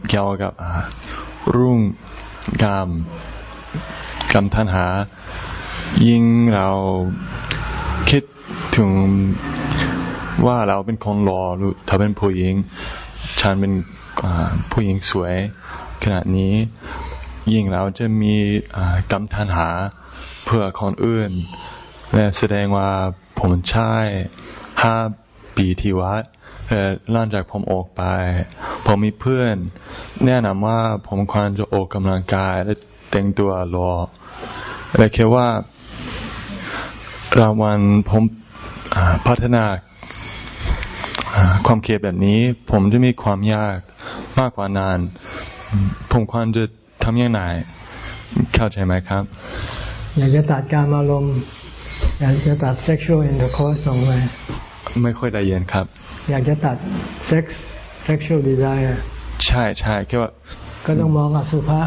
เกี่ยวกับรุ่งกรรมกรรมทันหา ยิ่งเราคิดถึงว่าเราเป็นคนรอหรือถ้าเป็นผู้หญิง ฉันเป็นผู้หญิงสวยขนาดนี้ ยิ่งเราจะมีกรรมทันหาเพื่อคนอื่นและแสดงว่าผมใช่ห้าปีที่วัดหลังจากผมออกไป ผมมีเพื่อน แนะนำว่าผมควรจะออกกำลังกายและแต่งตัวรอและแค่ว่าราวันผมพัฒนา ความเคียดแบบนี้ ผมจะมีความยากมากกว่านาน ผมควรจะทำยังไงเข้าใจไหมครับ อยากจะตัดการอารมณ์อยากจะตัด sexual intercourse ลงไปไม่ค่อยได้เย็นครับ อยากจะตัด sex sexual desire ใช่ใช่แค่ว่า ก็ต้องมองอสุภะ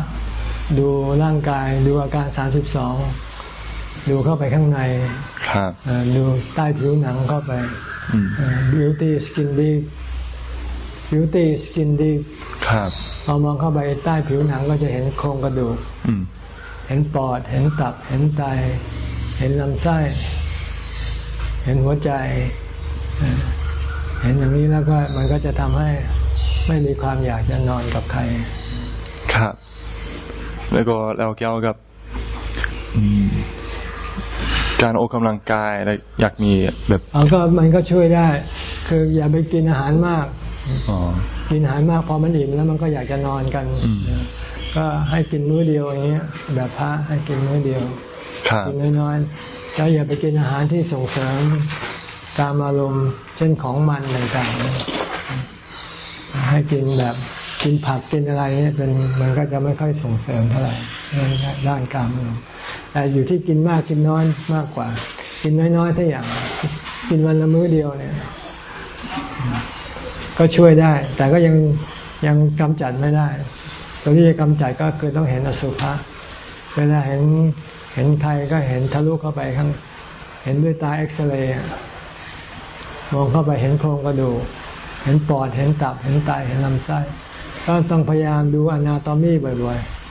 ดูร่างกายดูอาการสามสิบสอง ดูเข้าไปข้างในครับดูใต้ผิวหนังเข้าไป beauty skin deep beauty skin deep ครับพอมองเข้าไปใต้ผิวหนังก็จะเห็นโครงกระดูกเห็นปอด เห็นตับ เห็นไต เห็นลำไส้ เห็นหัวใจ เห็นอย่างนี้แล้วก็มันก็จะทำให้ไม่มีความอยากจะนอนกับใคร ครับ แล้วก็เราเกี่ยวกับ การออกกำลังกายอะไรอยากมีแบบอ๋อก็มันก็ช่วยได้ คืออย่าไปกินอาหารมากกินอาหารมากพอมันอิ่มแล้วมันก็อยากจะนอนกัน ก็ให้กินมื้อเดียวอย่างเงี้ย แบบพระให้กินมื้อเดียวกินน้อยๆแล้วอย่าไปกินอาหารที่ส่งเสริมตามอารมณ์เช่นของมันต่างๆให้กินแบบกินผักกินอะไรเนี่ยเป็นมันก็จะไม่ค่อยส่งเสริมเท่าไหร่ด้านการม แต่อยู่ที่กินมากกินน้อยมากกว่า กินน้อยๆถ้าอย่าง กินวันละมื้อเดียวเนี่ย ก็ช่วยได้ แต่ก็ยังยังกำจัดไม่ได้ตัวที่จะกำจัดก็คือต้องเห็นอสุภะเวลาเห็นเห็นใครก็เห็นทะลุเข้าไปข้างเห็นด้วยตาเอ็กซเรย์มองเข้าไปเห็นโครงกระดูกเห็นปอดเห็นตับเห็นไตเห็นลำไส้ก็ต้องพยายามดูอนาโตมีบ่อยๆ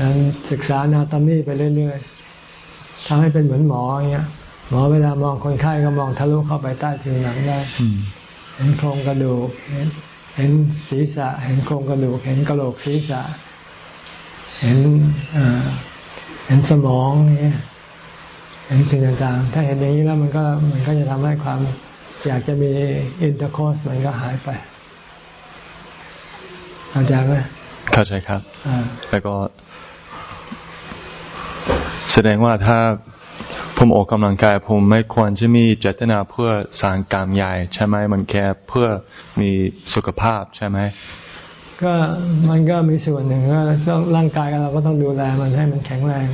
นั้นศึกษาอนาโตมีไปเรื่อยๆทำให้เป็นเหมือนหมออย่างเงี้ย หมอเวลามองคนไข้ก็มองทะลุเข้าไปใต้ผิวหนังได้เห็นโครงกระดูกเห็นศีรษะ เห็นโครงกระดูก เห็นกระโหลกศีรษะ เห็นเห็นสมองเนี่ยเห็นสิ่งต่างๆ ถ้าเห็นอย่างนี้แล้วมันก็มันก็จะทำให้ความ อยากจะมี intercourse มันก็หายไปเข้าใจไหมเข้าใจครับ แล้วก็ แสดงว่าถ้าผมออกกำลังกายผมไม่ควรจะมีเจตนาเพื่อสร้างกล้ามใหญ่ใช่ไหมมันแค่เพื่อมีสุขภาพใช่ไหมก็มันก็มีส่วนหนึ่งก็ต้องร่างกายเราก็ต้องดูแลมันให้มันแข็งแรง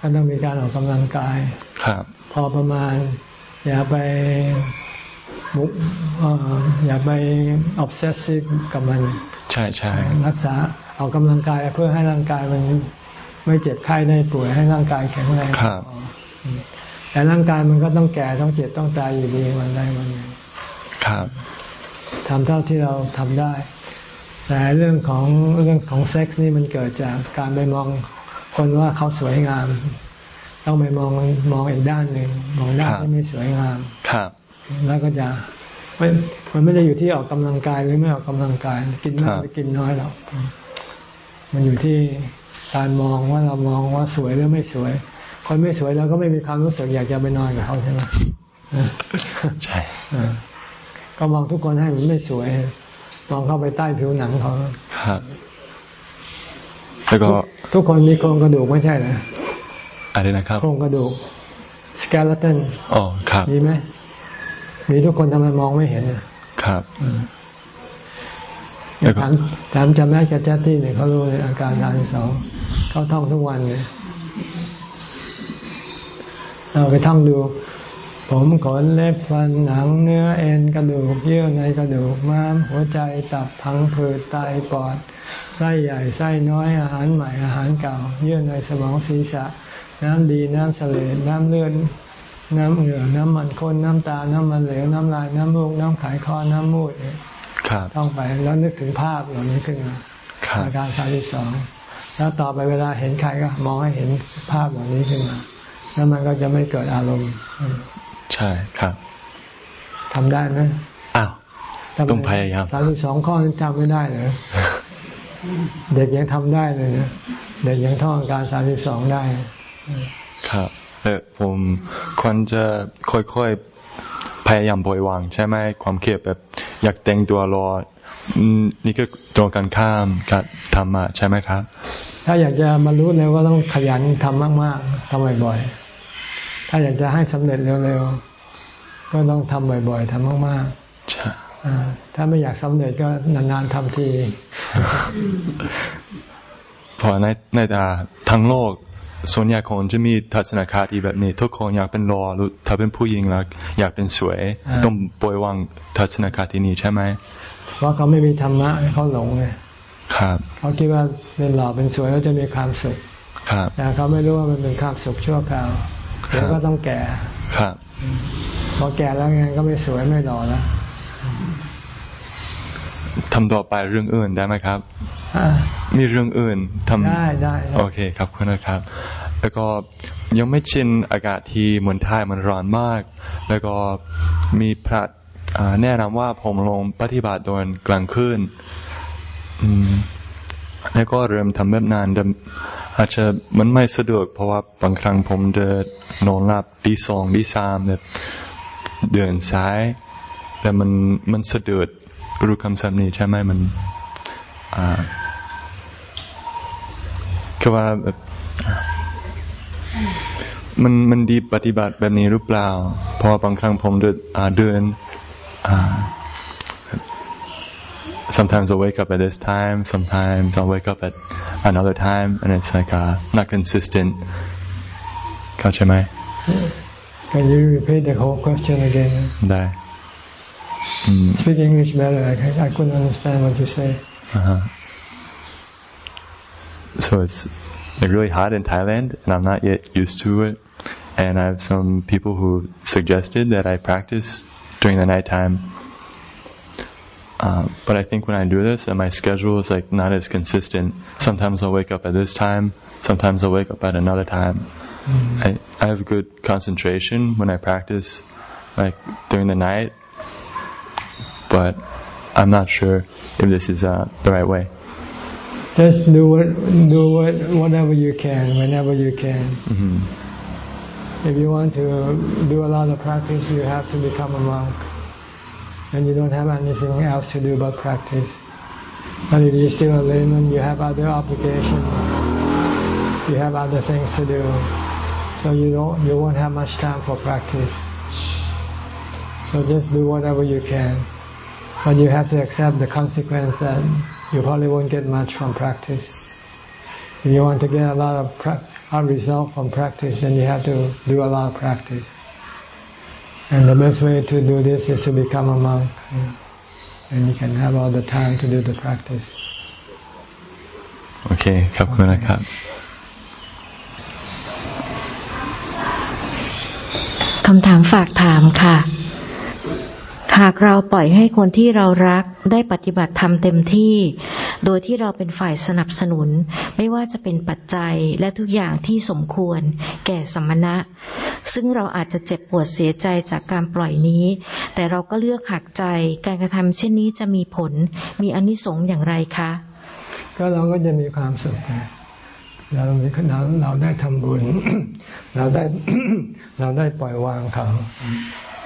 ก็ก็ต้องมีการออกกำลังกายครับ พอประมาณ อย่าไปมุกเอ่ออย่าไป obsessive กับมัน ใช่ใช่รักษาออกกำลังกายเพื่อให้ร่างกายมัน ไม่เจ็บไข้ได้ป่วยให้ร่างกายแข็งแรงครับแต่ร่างกายมันก็ต้องแก่ต้องเจ็บต้องตายอยู่ดีวันใดวันหนึ่งครับทำเท่าที่เราทำได้ แต่เรื่องของเรื่องของเซ็กซ์นี่มันเกิดจากการไปมองคนว่าเขาสวยงาม ต้องไปมองมองอีกด้านหนึ่งมองด้านครับที่ไม่สวยงามครับ แล้วก็จะไม่มันไม่ได้อยู่ที่ออกกำลังกายหรือไม่ออกกำลังกาย กินมากครับหรือกินน้อยหรอกมันอยู่ที่ การมองว่าเรามองว่าสวยหรือไม่สวย คนไม่สวยเราก็ไม่มีความรู้สึกอยากจะไปนอนกับเขาใช่ไหมใช่เออก็มองทุกคนให้มันไม่สวย มองเข้าไปใต้ผิวหนังเขาครับแล้วก็ทุกคนมีโครงกระดูกไม่ใช่เหรออะไรนะครับ โครงกระดูกสเกเลตันอ๋อครับมีไหมมีทุกคนทำไมมองไม่เห็นอะครับแล้วก็ ถามถามจำแม่กับแจ๊ตตี้เนี่ยเขารู้เลยอาการทางที่สองเขาท่องทุกวันเลยเราไปท่องดู ผมขนเล็บฟันหนังเนื้อเอ็นกระดูกเยื่อในกระดูกม้ามหัวใจตับพังผืดไตปอดไส้ใหญ่ไส้น้อยอาหารใหม่อาหารเก่า เยื่อในสมองศีรษะ น้ำดีน้ำเสลดน้ำเลือดน้ำเหงื่อน้ำมันข้นน้ำตา น้ำมันเหลวน้ำลายน้ำมูกน้ำไขข้อน้ำมูดเนี่ย ครับท่องไปแล้วนึกถึงภาพเหล่านี้ขึ้นมาครับอาการสามสิบสองแล้วต่อไปเวลาเห็นใครก็มองให้เห็นภาพเหล่านี้ขึ้นมาแล้วมันก็จะไม่เกิดอารมณ์ ใช่ครับทำได้ไหมอ้าวต้องพยายามสามสิบสองข้อนี้จำไม่ได้เหรอเด็กยังทำได้เลยนะเด็กยังท่องอาการสามสิบสองได้ ครับแต่ผมควรจะค่อยๆ พยายามปล่อยวาง ใช่ไหมความเครียดแบบ อยากแต่งตัวรออืมนี่ก็ตรงกันข้ามกับธรรมะใช่ไหมครับ ถ้าอยากจะบรรลุเร็วก็ต้องขยันทำมากๆทำบ่อยๆ ถ้าอยากจะให้สำเร็จเร็วๆ ก็ต้องทำบ่อยๆทำมากๆใช่อ่าถ้าไม่อยากสำเร็จก็นานๆทำทีเพราะในในตาทั้งโลก ส่วนใหญ่คนจะมีทัศนคติแบบนี้ ทุกคนอยากเป็นรอหรือถ้าเป็นผู้หญิงแล้วอยากเป็นสวยอ่าต้องปล่อยวางทัศนคตินี้ใช่ไหมเพราะเขาไม่มีธรรมะให้เขาหลงไงครับเขาคิดว่าเป็นหล่อเป็นสวยแล้วจะมีความสุขครับแต่เขาไม่รู้ว่ามันเป็นความสุขชั่วคราวเดี๋ยวก็ต้องแก่ครับพอแก่แล้วไงก็ไม่สวยไม่หล่อแล้วทำต่อไปเรื่องอื่นได้ไหมครับอะ มีเรื่องอื่นทำได้ได้ได้โอเคครับคุณนะครับ แล้วก็ยังไม่ชินอากาศที่เมืองไทยมันร้อนมาก แล้วก็มีพระอ่าแนะนำว่าผมลงปฏิบัติตอนกลางคืนอืมแล้วก็เริ่มทำแบบนั้นแต่อาจจะมันไม่สะดวกเพราะว่าบางครั้งผมจะนอนหลับตีสองตีสามแบบเดินซ้าย แต่มันมันสะดุดรู้คำศัพท์นี้ใช่ไหมมัน อ่า คือว่าแบบมันมันดีปฏิบัติแบบนี้หรือเปล่าเพราะว่าบางครั้งผมเดินอ่าเดินอ่า sometimes I wake up at this time sometimes I wake up at another time and it's like uh, not consistent เข้าใจไหม Can you repeat the whole question again ได้อืม Speak English better I, I couldn't understand what you say Uh-huh. So it's like really hot in Thailand, and I'm not yet used to it. And I have some people who suggested that I practice during the nighttime. Um, but I think when I do this, and my schedule is like not as consistent. Sometimes I'll wake up at this time. Sometimes I'll wake up at another time. I, I have good concentration when I practice, like during the night. But I'm not sure if this is uh, the right way. Just do what, do what, whatever you can whenever you can hmm If you want to do a lot of practice, you have to become a monk. And you don't have anything else to do but practice. But if you're still a layman, you have other obligations. You have other things to do. So you don't, you won't have much time for practice. So just do whatever you can. But you have to accept the consequence that you probably won't get much from practice. If you want to get a lot of pra- a result from practice, then you have to do a lot of practice. And the best way to do this is to become a monk. And you can have all the time to do the practice. โอเคขอบคุณนะครับ คำถามฝากถามค่ะ หากเราปล่อยให้คนที่เรารักได้ปฏิบัติธรรมเต็มที่ โดยที่เราเป็นฝ่ายสนับสนุน ไม่ว่าจะเป็นปัจจัยและทุกอย่างที่สมควร แก่สมณะ ซึ่งเราอาจจะเจ็บปวดเสียใจจากการปล่อยนี้ แต่เราก็เลือกหักใจ การกระทำเช่นนี้จะมีผล มีอนิสงส์อย่างไรคะ ก็เราก็จะมีความสุขเรามีเราเราได้ทำบุญ เราได้เราได้ปล่อยวางเขา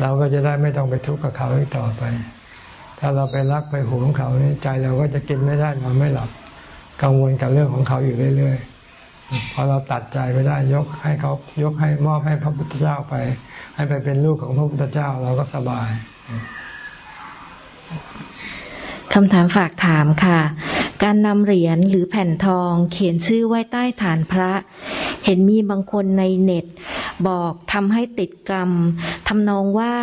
เราก็จะได้ไม่ต้องไปทุกข์กับเขาอีกต่อไป ถ้าเราไปรักไปหวงเขาใจเราก็จะกินไม่ได้นอนไม่หลับ กังวลกับเรื่องของเขาอยู่เรื่อยๆ พอเราตัดใจไม่ได้ยกให้เขายกให้มอบให้พระพุทธเจ้าไป ให้ไปเป็นลูกของพระพุทธเจ้าเราก็สบาย คำถามฝากถามค่ะ การนำเหรียญหรือแผ่นทองเขียนชื่อไว้ใต้ฐานพระ เห็นมีบางคนในเน็ต บอกทำให้ติดกรรมทำนองว่า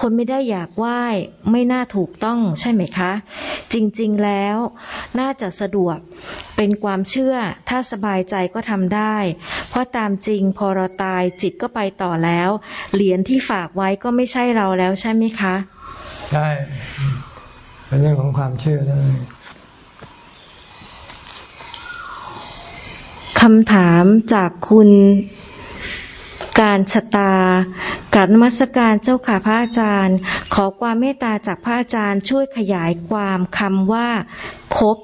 คนไม่ได้อยากไหว้ไม่น่าถูกต้องใช่ไหมคะ จริงๆแล้วน่าจะสะดวกเป็นความเชื่อถ้าสบายใจก็ทำได้ เพราะตามจริงพอเราตายจิตก็ไปต่อแล้ว เหรียญที่ฝากไว้ก็ไม่ใช่เราแล้วใช่ไหมคะ ใช่ เป็นเรื่องของความเชื่อนั่นเองคำถามจากคุณการชะตาการนมัสการเจ้าค่ะพระอาจารย์ ขอความเมตตาจากพระอาจารย์ ช่วยขยายความคำว่าคบ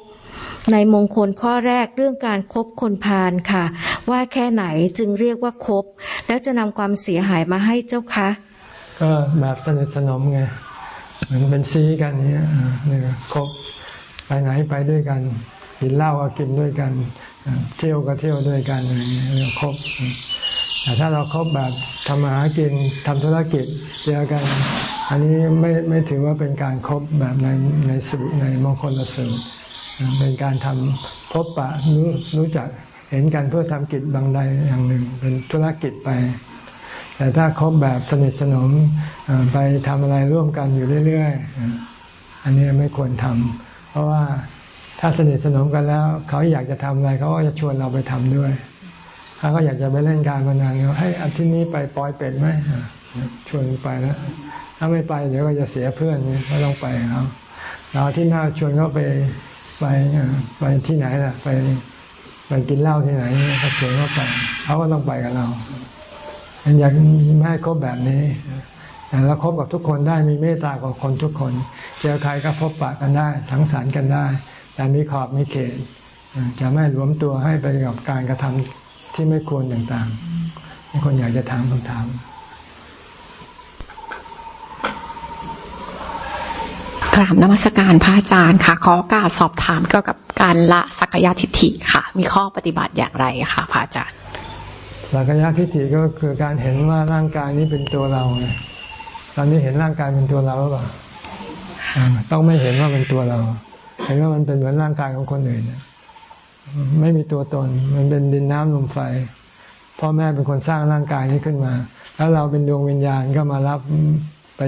ในมงคลข้อแรกเรื่องการครบคนพาลค่ะ ว่าแค่ไหนจึงเรียกว่าคบแล้วจะนำความเสียหายมาให้เจ้าคะ ก็แบบสนิทสนมไง เหมือนเป็นซีกันเนี้ยอ่าเนี่ยครบไปไหนไปด้วยกันกินเหล้าก็กินด้วยกัน เที่ยวก็เที่ยวด้วยกันอะไรเงี้ยครบแต่ถ้าเราครบแบบทำมาหากินทำธุรกิจเจอกัน อันนี้ไม่ไม่ถือว่าเป็นการครบแบบในในสูตรในมงคลละสูตรเป็นการทำพบปะรู้รู้จักเห็นกันเพื่อทำกิจบางใดอย่างหนึ่ง เป็นธุรกิจไป แต่ถ้าคบแบบสนิทสนมไปทำอะไรร่วมกันอยู่เรื่อยๆ อันนี้ไม่ควรทำเพราะว่าถ้าสนิทสนมกันแล้ว เขาอยากจะทำอะไรเขาก็จะชวนเราไปทำด้วย ถ้าเขาอยากจะไปเล่นการพนันก็ให้อาทิตย์นี้ไปปอยเป็ดไหมชวนไปแล้วถ้าไม่ไปเดี๋ยวก็จะเสียเพื่อนนี่ก็ต้องไปเขาเราที่หน้าชวนเขาไปไปไปที่ไหนล่ะ ไปไปกินเหล้าที่ไหนเขาชวนเขาไปเขาก็ต้องไปกับเรา มันอยากไม่ให้คบแบบนี้ แต่เราคบกับทุกคนได้มีเมตตากับคนทุกคน เจอใครก็พบปะกันได้สังสรรค์กันได้ แต่มีขอบมีเขต จะไม่รวมตัวให้ไปกับการกระทำที่ไม่ควรต่างๆมีคนอยากจะถามคำถามกราบนมัสการพระอาจารย์ค่ะ ขอโอกาสสอบถามเกี่ยวกับการละสักยทิฏฐิค่ะ มีข้อปฏิบัติอย่างไรคะพระอาจารย์ สักยะทิฏฐิก็คือการเห็นว่าร่างกายนี้เป็นตัวเราไงตอนนี้เห็นร่างกายเป็นตัวเราหรือเปล่าต้องไม่เห็นว่าเป็นตัวเรา เห็นว่ามันเป็นเหมือนร่างกายของคนอื่นน่ะไม่มีตัวตน มันเป็นดินน้ำลมไฟพ่อแม่เป็นคนสร้างร่างกายนี้ขึ้นมา แล้วเราเป็นดวงวิญญาณก็มารับไป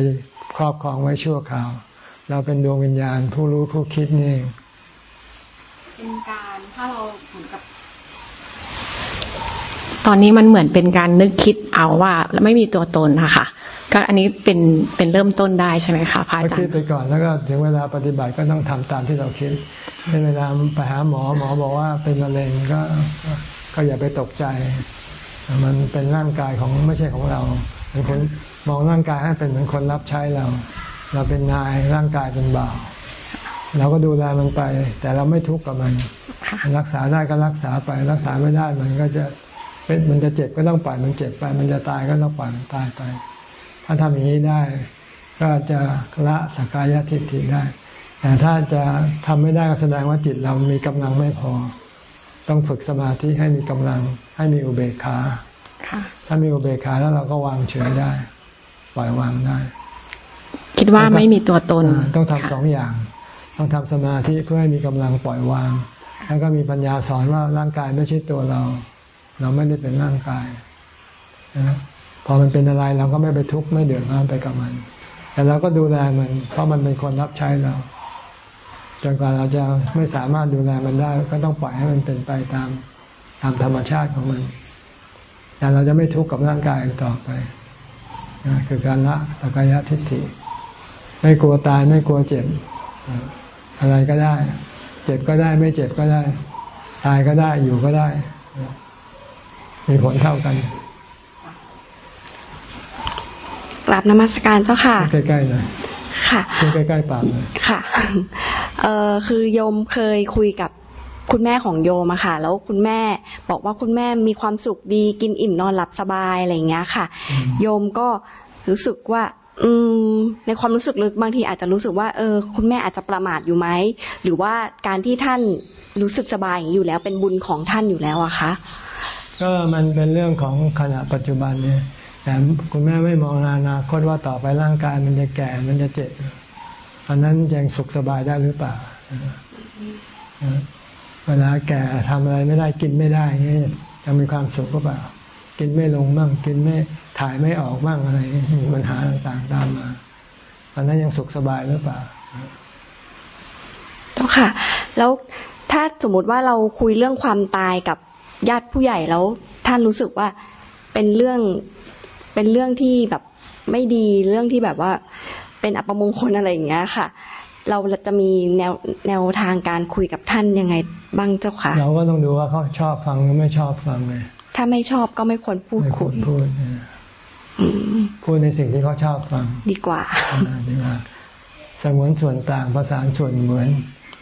ครอบครองไว้ชั่วคราว เราเป็นดวงวิญญาณผู้รู้ผู้คิดนี่เองเป็นการถ้าเราเหมือนกับ ตอนนี้มันเหมือนเป็นการนึกคิดเอาว่าไม่มีตัวตนค่ะก็อันนี้เป็นเป็นเริ่มต้นได้ใช่ไหมคะพระอาก็จารคิดย์ไปก่อนแล้วก็ถึงเวลาปฏิบัติก็ต้องทำตามที่เราคิดในเวลาไปหาหมอหมอบอกว่าเป็นมะเร็งก็ก็อย่าไปตกใจ มันเป็นร่างกายของไม่ใช่ของเราเป็นคนมองร่างกายให้เป็นเหมือนคนรับใช้เรา เราเป็นนายร่างกายเป็นบ่าวเราก็ดูแลมันไป แต่เราไม่ทุกข์กับมัน รักษาได้ก็รักษาไป รักษาไม่ได้มันก็จะ เป็นมันจะเจ็บก็ต้องปล่อยมันเจ็บไป มันจะตายก็ต้องปล่อยมันตายไป ถ้าทำอย่างนี้ได้ ก็จะละสักกายทิฏฐิได้ แต่ถ้าจะทำไม่ได้ก็แสดงว่าจิตเรามีกำลังไม่พอ ต้องฝึกสมาธิให้มีกำลัง ให้มีอุเบกขาค่ะถ้ามีอุเบกขาแล้วเราก็วางเฉยได้ ปล่อยวางได้ คิดว่าไม่มีตัวตนอ่าต้องทำค่ะสองอย่าง ต้องทำสมาธิเพื่อให้มีกำลังปล่อยวาง แล้วก็มีปัญญาสอนว่าร่างกายไม่ใช่ตัวเรา เราไม่ได้เป็นร่างกายนะพอมันเป็นอะไรเราก็ไม่ไปทุกข์ไม่เดือดร้อนไปกับมัน แต่เราก็ดูแลมัน เพราะมันเป็นคนรับใช้เราจนกว่าเราจะไม่สามารถดูแลมันได้ ก็ต้องปล่อยให้มันเป็นไปตามตามธรรมชาติของมัน แต่เราจะไม่ทุกข์กับร่างกายต่อไปนะคือการละตะกายทิฏฐิ ไม่กลัวตายไม่กลัวเจ็บ อะไรก็ได้ เจ็บก็ได้ไม่เจ็บก็ได้ ตายก็ได้อยู่ก็ได้ มีผลเท่ากันกลับนมัสการเจ้าค่ะ ใกล้ๆเลยค่ะใกล้ๆปากเลยค่ะเอ่อคือโยมเคยคุยกับคุณแม่ของโยมอะค่ะ แล้วคุณแม่บอกว่าคุณแม่มีความสุขดีกินอิ่มนอนหลับสบายอะไรอย่างเงี้ยค่ะ โยมก็รู้สึกว่า อืม ในความรู้สึกลึกบางทีอาจจะรู้สึกว่าเออ คุณแม่อาจจะประมาทอยู่ไหมหรือว่าการที่ท่านรู้สึกสบายอยู่แล้วเป็นบุญของท่านอยู่แล้วอะคะ ก็มันเป็นเรื่องของขณะปัจจุบันเนี่ยแต่คุณแม่ไม่มองอนาคตว่าต่อไปร่างกายมันจะแก่มันจะเจ็บอันนั้นยังสุขสบายได้หรือเปล่าเวลาแก่ทำอะไรไม่ได้กินไม่ได้จะมีความสุขก็เปล่า กินไม่ลงบ้างกินไม่ถ่ายไม่ออกบ้างอะไรมีปัญหาต่างๆตามมาอันนั้นยังสุขสบายหรือเปล่าเจ้าค่ะ แล้วถ้าสมมติว่าเราคุยเรื่องความตายกับ ญาติผู้ใหญ่แล้วท่านรู้สึกว่าเป็นเรื่องเป็นเรื่องที่แบบไม่ดีเรื่องที่แบบว่าเป็นอัปมงคลอะไรอย่างเงี้ยค่ะ เราจะมีแนวแนวทางการคุยกับท่านยังไงบ้างเจ้าค่ะ เราก็ต้องดูว่าเขาชอบฟังหรือไม่ชอบฟังเลยถ้าไม่ชอบก็ไม่ควรพูดคุยพูดพูดในสิ่งที่เขาชอบฟัง ดีกว่าดีกว่าสมวนส่วนต่างภาษาส่วนเหมือน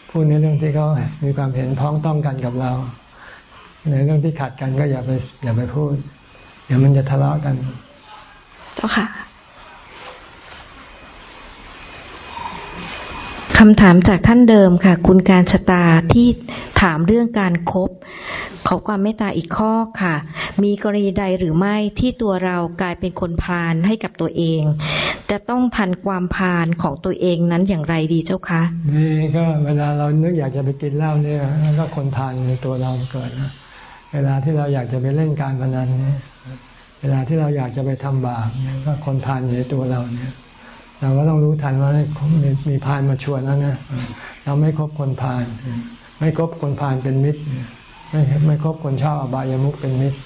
พูดในเรื่องที่เขามีความเห็นพ้องต้องกันกับเรา ในเรื่องที่ขัดกันก็อย่าไปอย่าไปพูด เดี๋ยวมันจะทะเลาะกัน เจ้าค่ะคำถามจากท่านเดิมค่ะ คุณการชะตาที่ถามเรื่องการครบขอความเมตตาอีกข้อค่ะ มีกรณีใดหรือไม่ที่ตัวเรากลายเป็นคนพาลให้กับตัวเอง จะต้องทันความพาลของตัวเองนั้นอย่างไรดีเจ้าคะนี่ก็เวลาเรานึกอยากจะไปกินเหล้าเนี่ยก็คนพาลในตัวเราเกิดนะ เวลาที่เราอยากจะไปเล่นการพนันเนี่ยเวลาที่เราอยากจะไปทำบาปเนี่ยก็คนพาลในตัวเราเนี่ย เราก็ต้องรู้ทันว่ามีมพานมาชวนแล้วนะเราไม่คบคนพาลไม่คบคนพาลเป็นมิตร ไม่ไม่คบคนชอบอบายามุกเป็นมิตร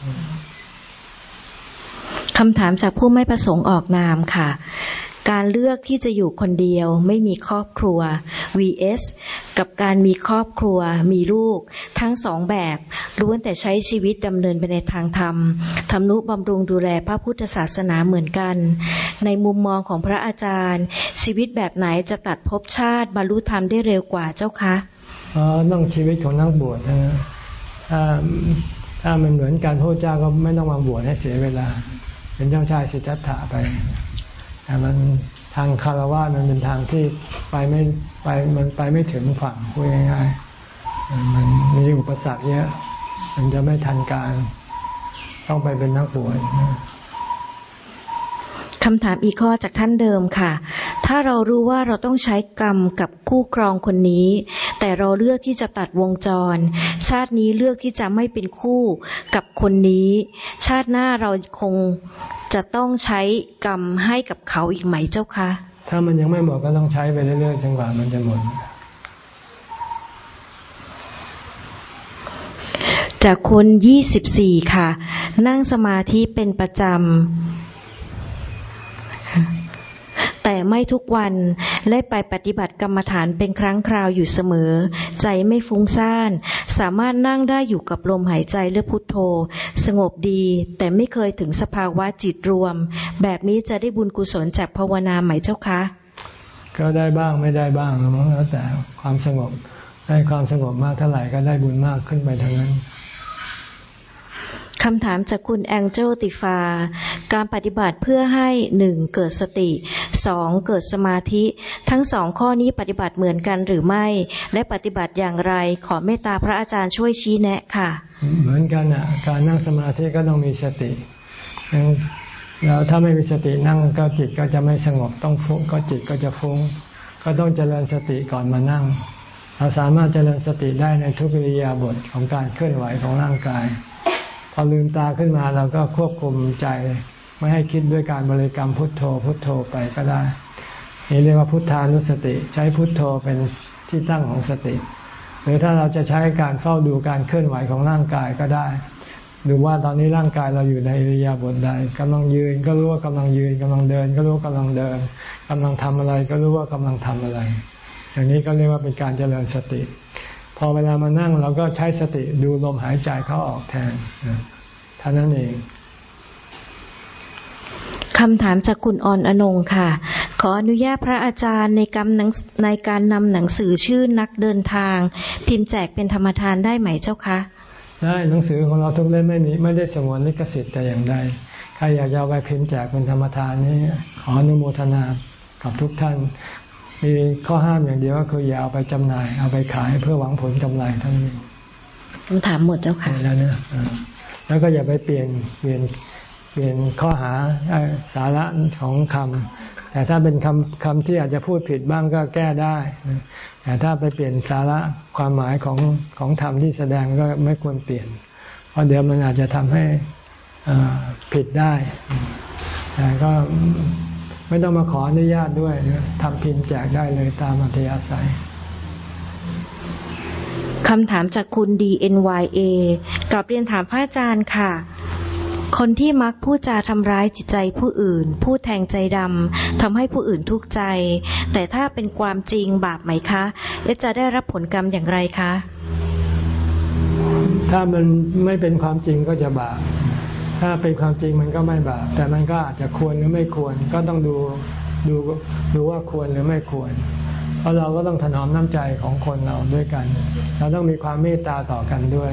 คำถามจากผู้ไม่ประสงค์ออกนามค่ะ การเลือกที่จะอยู่คนเดียวไม่มีครอบครัว vs กับการมีครอบครัวมีลูก ทั้งสองแบบล้วนแต่ใช้ชีวิตดำเนินไปในทางธรรมทำนุบำรุงดูแลพระพุทธศาสนาเหมือนกัน ในมุมมองของพระอาจารย์ ชีวิตแบบไหนจะตัดภพชาติบรรลุธรรมได้เร็วกว่าเจ้าคะอ๋อต้องชีวิตของนักบวชนะถ้าถ้ามันเหมือนการพระเจ้าก็ไม่ต้องมาบวชให้เสียเวลา เป็นเจ้าชายสิทธัตถะไป แต่มันทางคารวะมันเป็นทางที่ไปไม่ไปมันไปไม่ถึงฝั่งพูดง่ายๆมันมีอุปสรรคเยอะมันจะไม่ทันการ ต้องไปเป็นนักบวชคำถามอีกข้อจากท่านเดิมค่ะ ถ้าเรารู้ว่าเราต้องใช้กรรมกับคู่ครองคนนี้ แต่เราเลือกที่จะตัดวงจร ชาตินี้เลือกที่จะไม่เป็นคู่กับคนนี้ ชาติหน้าเราคงจะต้องใช้กรรมให้กับเขาอีกไหมเจ้าคะ ถ้ามันยังไม่หมดก็ต้องใช้ไปเรื่อยๆจนกว่ามันจะหมดจากคนยี่สิบสี่ค่ะ นั่งสมาธิเป็นประจำ แต่ไม่ทุกวันและไปปฏิบัติกรรมฐานเป็นครั้งคราวอยู่เสมอ ใจไม่ฟุ้งซ่าน สามารถนั่งได้อยู่กับลมหายใจและพุทโธ สงบดี แต่ไม่เคยถึงสภาวะจิตรวม แบบนี้จะได้บุญกุศลจากภาวนาไหมเจ้าคะ ก็ได้บ้างไม่ได้บ้างแล้วแต่ความสงบได้ความสงบมากเท่าไหร่ก็ได้บุญมากขึ้นไปทั้งนั้น คำถามจากคุณแองเจลติฟา การปฏิบัติเพื่อให้หนึ่งเกิดสติสองเกิดสมาธิ ทั้งสองข้อนี้ปฏิบัติเหมือนกันหรือไม่ และปฏิบัติอย่างไร ขอเมตตาพระอาจารย์ช่วยชี้แนะค่ะ เหมือนกันอะ การนั่งสมาธิก็ต้องมีสติ แล้วถ้าไม่มีสตินั่งก็จิตก็จะไม่สงบต้องฟุ้งก็จิตก็จะฟุ้ง ก็ต้องเจริญสติก่อนมานั่ง เราสามารถเจริญสติได้ในทุกอิริยาบถของการเคลื่อนไหวของร่างกาย พอลืมตาขึ้นมาเราก็ควบคุมใจ ไม่ให้คิดด้วยการบริกรรมพุทโธ พุทโธไปก็ได้ นี่เรียกว่าพุทธานุสติ ใช้พุทโธเป็นที่ตั้งของสติ หรือถ้าเราจะใช้การเฝ้าดูการเคลื่อนไหวของร่างกายก็ได้ดูว่าตอนนี้ร่างกายเราอยู่ในอิริยาบถใดกำลังยืนก็รู้ว่ากำลังยืนกำลังเดิน ก็รู้ว่ากำลังเดินกำลังทำอะไรก็รู้ว่ากำลังทำอะไร อย่างนี้ก็เรียกว่าเป็นการเจริญสติ อเวลามานั่งเราก็ใช้สติดูลมหายใจเข้าออกแทนเท่านั้นเองคำถามจากคุณออนอนงค่ะ ขออนุญาตพระอาจารย์ในกำในการนำหนังสือชื่อนักเดินทาง พิมพ์แจกเป็นธรรมทานได้ไหมเจ้าคะ ได้หนังสือของเราทุกเล่มไม่มีไม่ได้สงวนลิขสิทธิ์แต่อย่างใดใครอยากจะเอาไปพิมพ์แจกเป็นธรรมทานนี้ขออนุโมทนากับทุกท่าน มีข้อห้ามอย่างเดียวก็คืออย่าเอาไปจำหน่าย เอาไปขายเพื่อหวังผลกำไรทั้งนี้คำถามหมดเจ้าค่ะแล้วนะแล้วก็อย่าไปเปลี่ยนเปลี่ยนเปลี่ยนข้อหาสาระของคำแต่ถ้าเป็นคำคำที่อาจจะพูดผิดบ้างก็แก้ได้แต่ถ้าไปเปลี่ยนสาระความหมายของของธรรมที่แสดงก็ไม่ควรเปลี่ยน เพราะเดี๋ยวมันอาจจะทำให้ผิดได้แต่ก็ ไม่ต้องมาขออนุญาตด้วยทำพิมพ์แจกได้เลยตามอัธยาศัยคำถามจากคุณ DNYA กับเรียนถามพระอาจารย์ค่ะ คนที่มักพูดจาทำร้ายจิตใจผู้อื่น พูดแทงใจดำทำให้ผู้อื่นทุกข์ใจ แต่ถ้าเป็นความจริงบาปไหมคะ และจะได้รับผลกรรมอย่างไรคะ ถ้ามันไม่เป็นความจริงก็จะบาป ถ้าเป็นความจริงมันก็ไม่บาปแต่มันก็อาจจะควรหรือไม่ควร ก็ต้องดูดูดูว่าควรหรือไม่ควร เพราะเราก็ต้องถนอมน้ำใจของคนเราด้วยกัน เราต้องมีความเมตตาต่อกันด้วย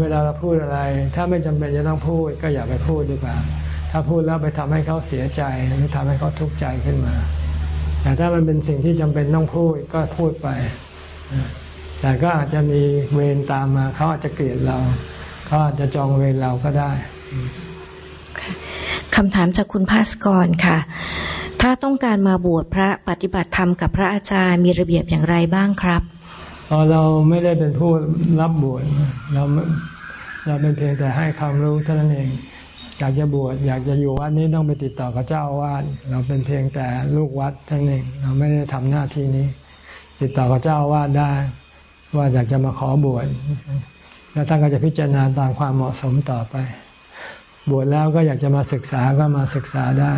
เวลาเราพูดอะไร ถ้าไม่จำเป็นจะต้องพูด ก็อย่าไปพูดดีกว่า ถ้าพูดแล้วไปทำให้เขาเสียใจหรือทำให้เขาทุกข์ใจขึ้นมา แต่ถ้ามันเป็นสิ่งที่จำเป็นต้องพูดก็พูดไป แต่ก็อาจจะมีเวรตามมาเขาอาจจะเกลียดเราเขาอาจจะจองเวรเราก็ได้ คำถามจากคุณภาสกรค่ะ ถ้าต้องการมาบวชพระปฏิบัติธรรมกับพระอาจารย์มีระเบียบอย่างไรบ้างครับเราไม่ได้เป็นผู้รับบวชเราเราเป็นเพียงแต่ให้ความรู้เท่านั้นเอง อยากจะบวชอยากจะอยู่วัดนี้ต้องไปติดต่อกับเจ้าอาวาสเราเป็นเพียงแต่ลูกวัดเท่านั้นเอง เราไม่ได้ทำหน้าที่นี้ ติดต่อกับเจ้าอาวาสได้ ว่าอยากจะมาขอบวชแล้วท่านก็จะพิจารณาตามความเหมาะสมต่อไป บวชแล้วก็อยากจะมาศึกษาก็มาศึกษาได้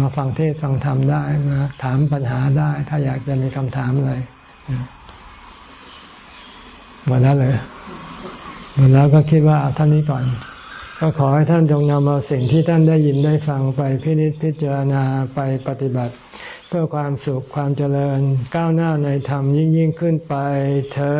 มาฟังเทศฟังธรรมได้มาถามปัญหาได้ ถ้าอยากจะมีคำถามอะไรหมดแล้วเลยหมดแล้วก็คิดว่าท่านนี้ก่อน ก็ขอให้ท่านจงนำเอาสิ่งที่ท่านได้ยินได้ฟังไปพินิจพิจารณาไปปฏิบัติ เพื่อความสุขความเจริญก้าวหน้าในธรรมยิ่งยิ่งขึ้นไปเธอ